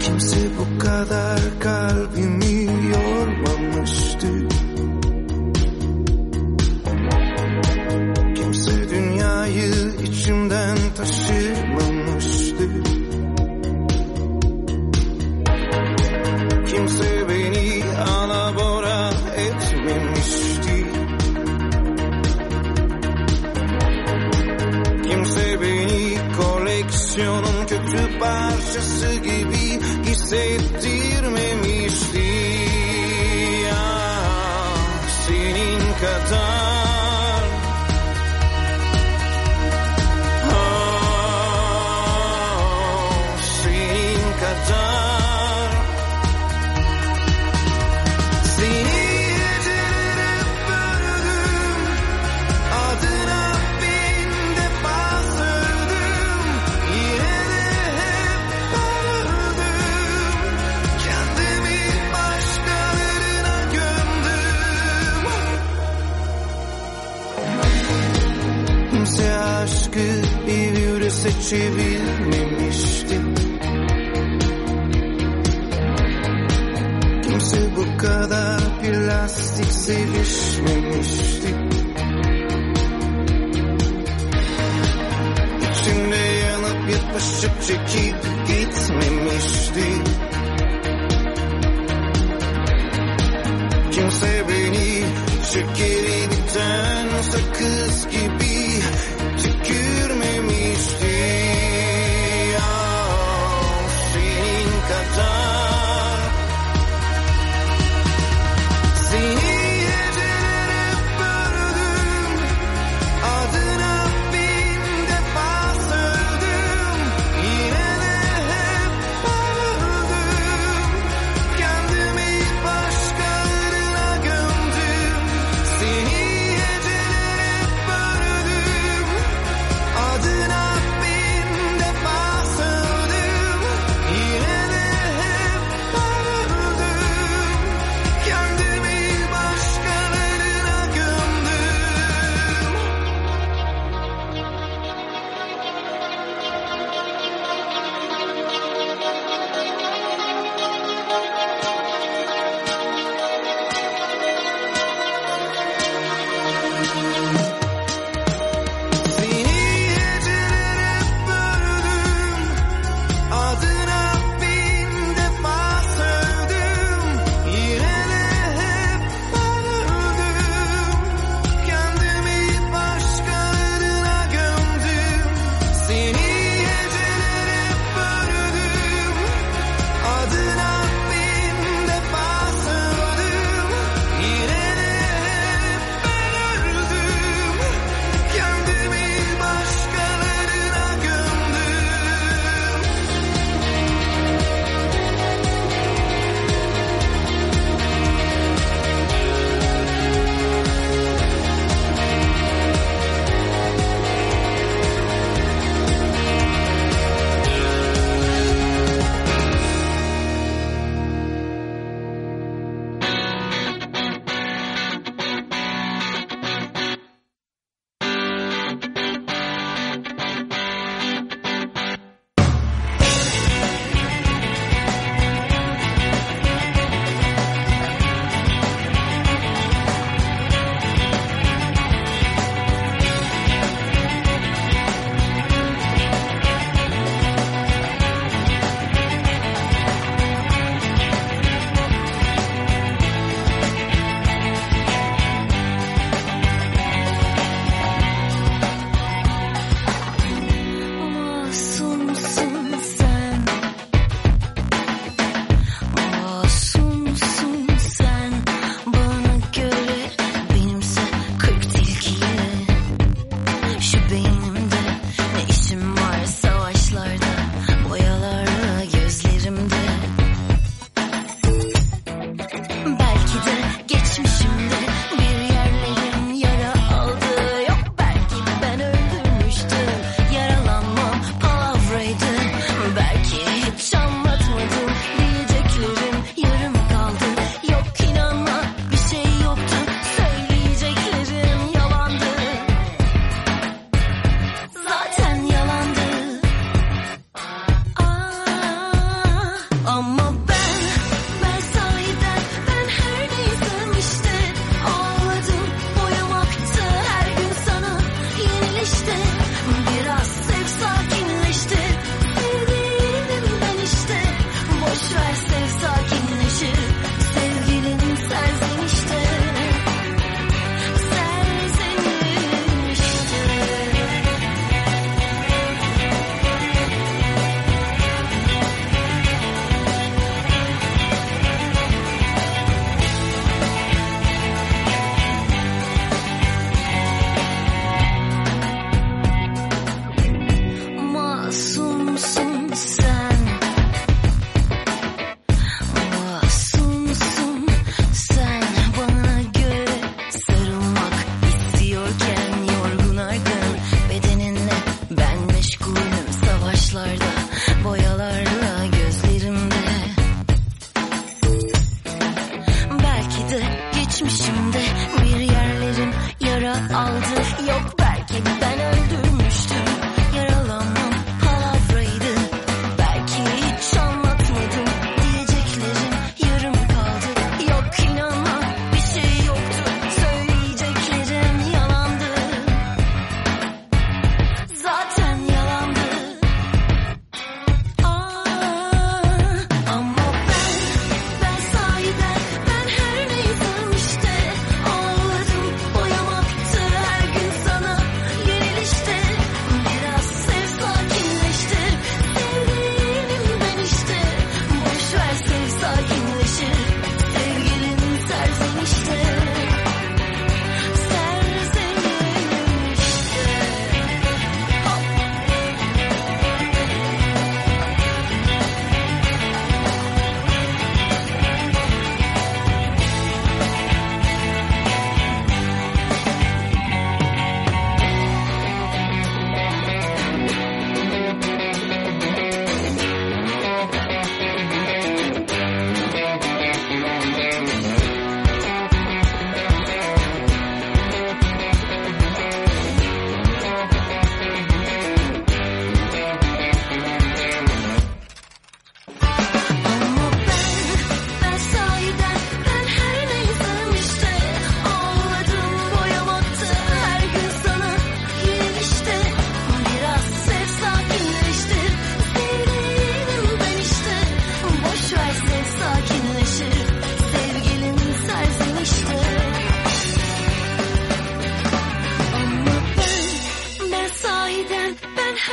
Kimse bu kadar gibi virüse çevirmemişti kimse bu kadar plastik sevişmemişti. Aşık çekip gitmemişti. Kimse beni şekeriden sakız gibi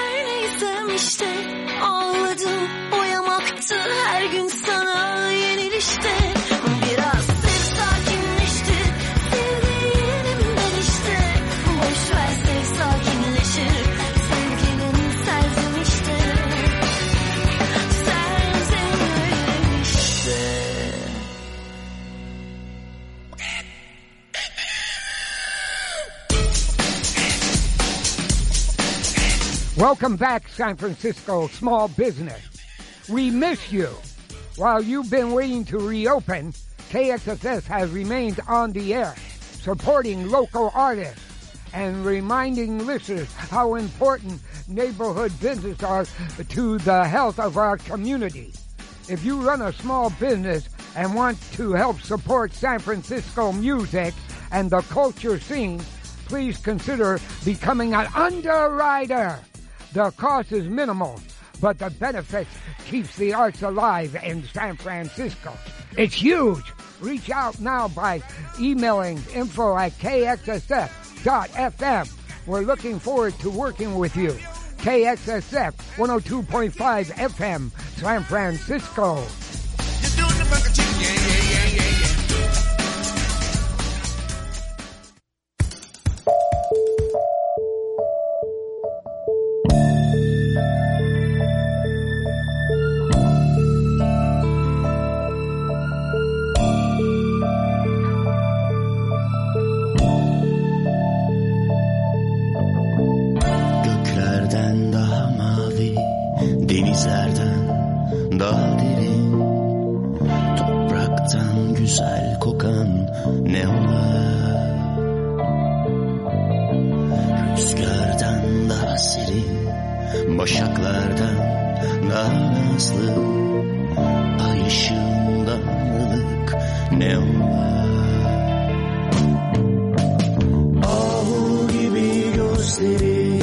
her neysem işte Ağladım o yamaktı her gün sana yenilişte Welcome back, San Francisco small business. We miss you. While you've been waiting to reopen, KXSF has remained on the air, supporting local artists and reminding listeners how important neighborhood businesses are to the health of our community. If you run a small business and want to help support San Francisco music and the culture scene, please consider becoming an underwriter. The cost is minimal, but the benefits keeps the arts alive in San Francisco. It's huge. Reach out now by emailing info at kxsf.fm. We're looking forward to working with you. KXSF 102.5 FM, San Francisco. Güzel kokan ne ola Rüzgardan daha serin, başaklardan daha nazlı. Ay ışığından ılık ne ola Ahu gibi gözleri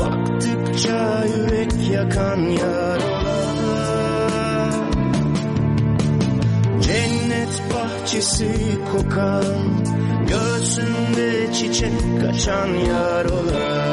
Baktıkça yürek yakan yar bahçesi kokan Göğsünde çiçek kaçan yar ola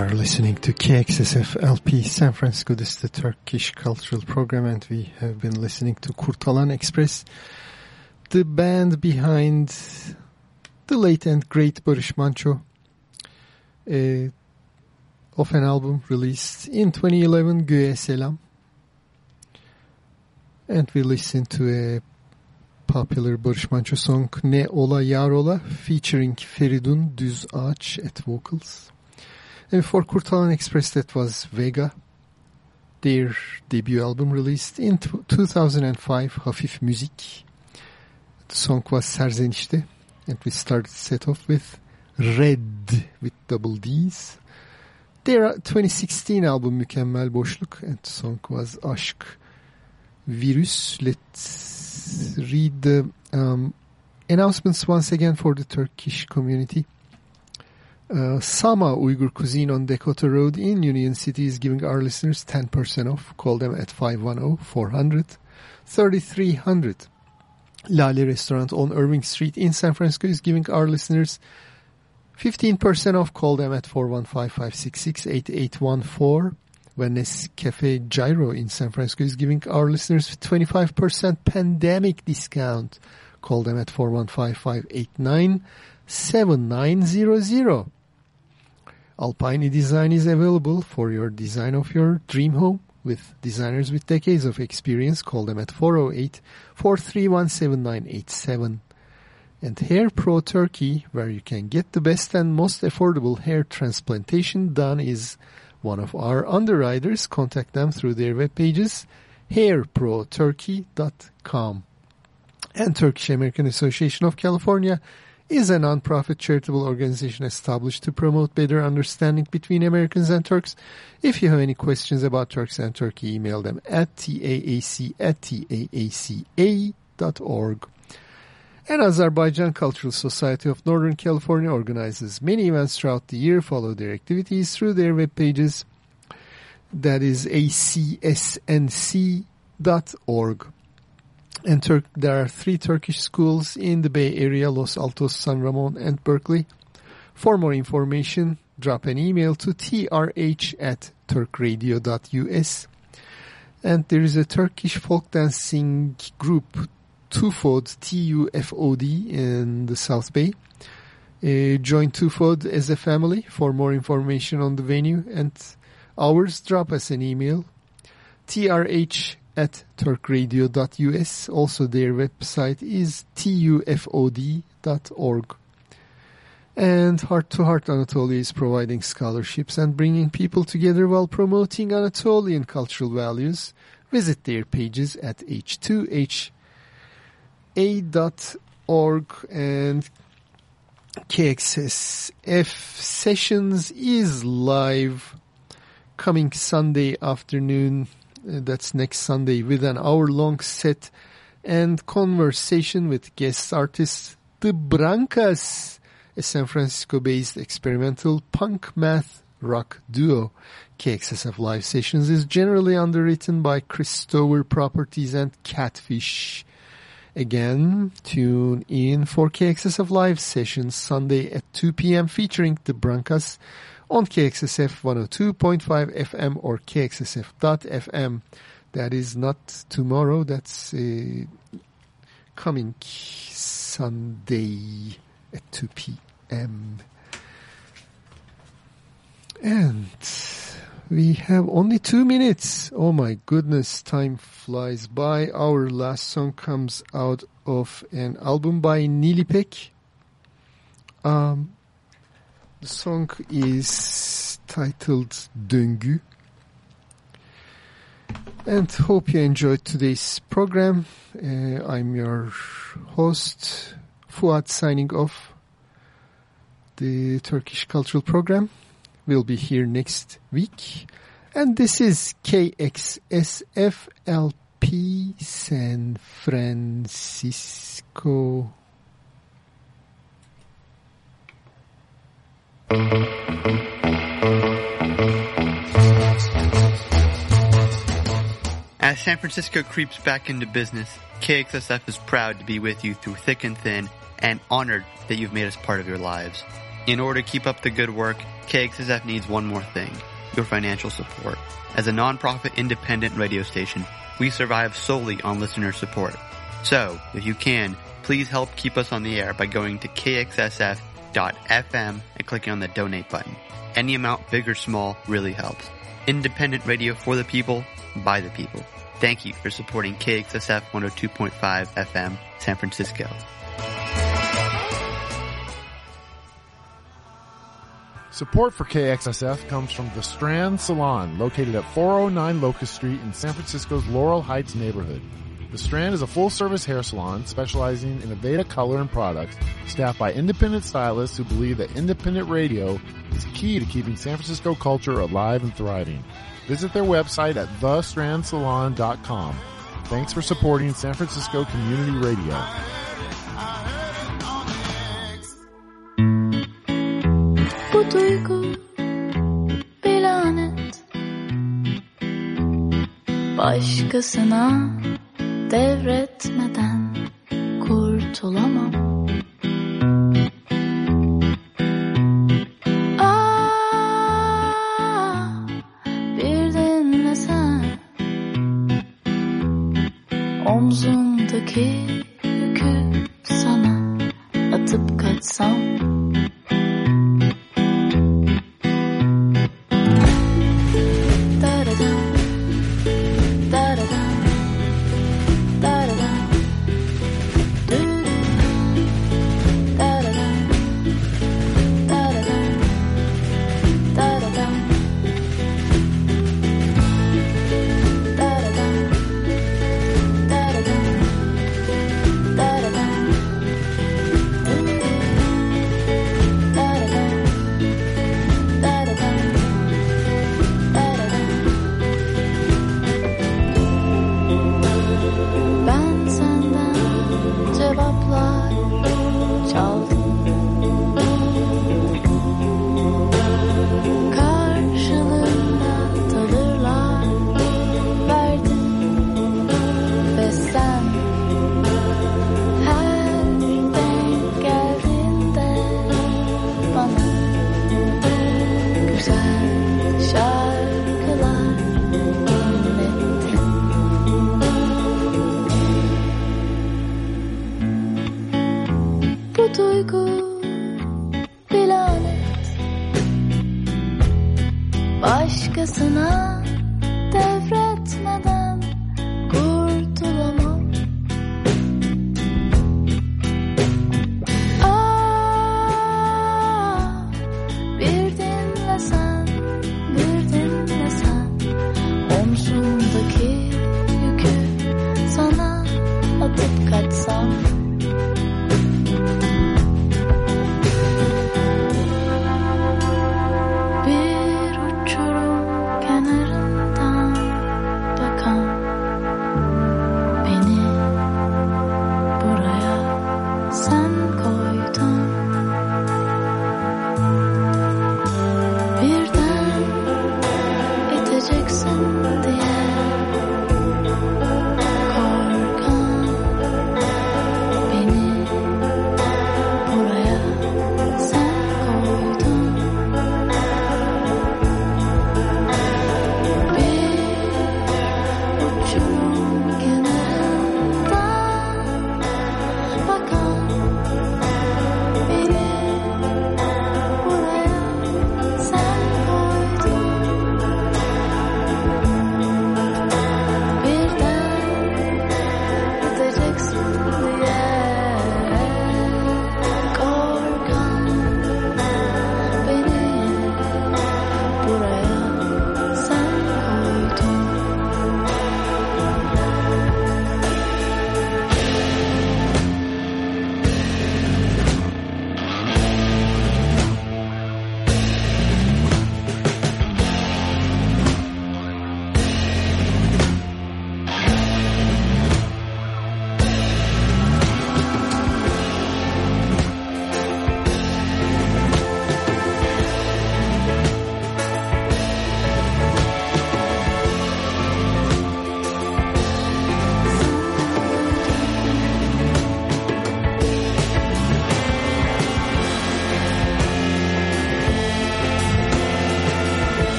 are listening to KXSF LP San Francisco. This is the Turkish Cultural Program, and we have been listening to Kurtalan Ekspres, the band behind the late and great Barış Manço, uh, of an album released in 2011, Göğe Selam. And we listened to a popular Barış Manço song, Ne Ola Yar Ola, featuring Feridun Düzağaç at vocals. And for Kurtalan Ekspres, that was Vega, their debut album released in t- 2005, Hafif Müzik. The song was Serzenişte, and we started set off with Redd with double D's. Their 2016 album Mükemmel Boşluk, and the song was Aşk Virüs. Let's read the um, announcements once again for the Turkish community. Uh, Sama Uyghur Cuisine on Dakota Road in Union City is giving our listeners 10% off. Call them at 510-400-3300. Lale Restaurant on Irving Street in San Francisco is giving our listeners 15% off. Call them at 415-566-8814. Venice Cafe Gyro in San Francisco is giving our listeners 25% pandemic discount. Call them at 415-589-7900. Alpine Design is available for your design of your dream home with designers with decades of experience. Call them at 408-431-7987. And Hair Pro Turkey, where you can get the best and most affordable hair transplantation done is one of our underwriters. Contact them through their web pages, hairproturkey.com. And Turkish American Association of California is a non-profit charitable organization established to promote better understanding between Americans and Turks. If you have any questions about Turks and Turkey, email them at taac at taaca.org. And Azerbaijan Cultural Society of Northern California organizes many events throughout the year. Follow their activities through their web pages. That is acsnc.org. And Tur- there are three Turkish schools in the Bay Area, Los Altos, San Ramon, and Berkeley. For more information, drop an email to trh at turkradio.us. And there is a Turkish folk dancing group, Tufod, T-U-F-O-D, in the South Bay. Uh, join Tufod as a family. For more information on the venue and hours, drop us an email. trh at turkradio.us. Also, their website is tufod.org. And Heart to Heart Anatolia is providing scholarships and bringing people together while promoting Anatolian cultural values. Visit their pages at h2ha.org and KXSF Sessions is live coming Sunday afternoon Uh, that's next Sunday with an hour-long set and conversation with guest artist The Brancas, a San Francisco-based experimental punk math rock duo. KXSF Live Sessions is generally underwritten by Chris Christover Properties and Catfish. Again, tune in for KXSF Live Sessions Sunday at 2 p.m. featuring the Brancas on KXSF 102.5 FM or KXSF.FM. That is not tomorrow, that's uh, coming Sunday at 2 p.m. And we have only two minutes. Oh my goodness, time flies by. Our last song comes out of an album by Nilipek. Um, the song is titled Döngü. And hope you enjoyed today's program. Uh, I'm your host, Fuat, signing off the Turkish Cultural Program. We'll be here next week. And this is KXSFLP San Francisco. As San Francisco creeps back into business, KXSF is proud to be with you through thick and thin and honored that you've made us part of your lives. In order to keep up the good work, KXSF needs one more thing, your financial support. As a nonprofit independent radio station, we survive solely on listener support. So, if you can, please help keep us on the air by going to kxsf.fm and clicking on the donate button. Any amount, big or small, really helps. Independent radio for the people, by the people. Thank you for supporting KXSF 102.5 FM, San Francisco. Support for KXSF comes from The Strand Salon, located at 409 Locust Street in San Francisco's Laurel Heights neighborhood. The Strand is a full-service hair salon specializing in Aveda color and products, staffed by independent stylists who believe that independent radio is key to keeping San Francisco culture alive and thriving. Visit their website at thestrandsalon.com. Thanks for supporting San Francisco Community Radio. Başkasına devretmeden kurtulamam. Aa, bir dinlesen. Omzumdaki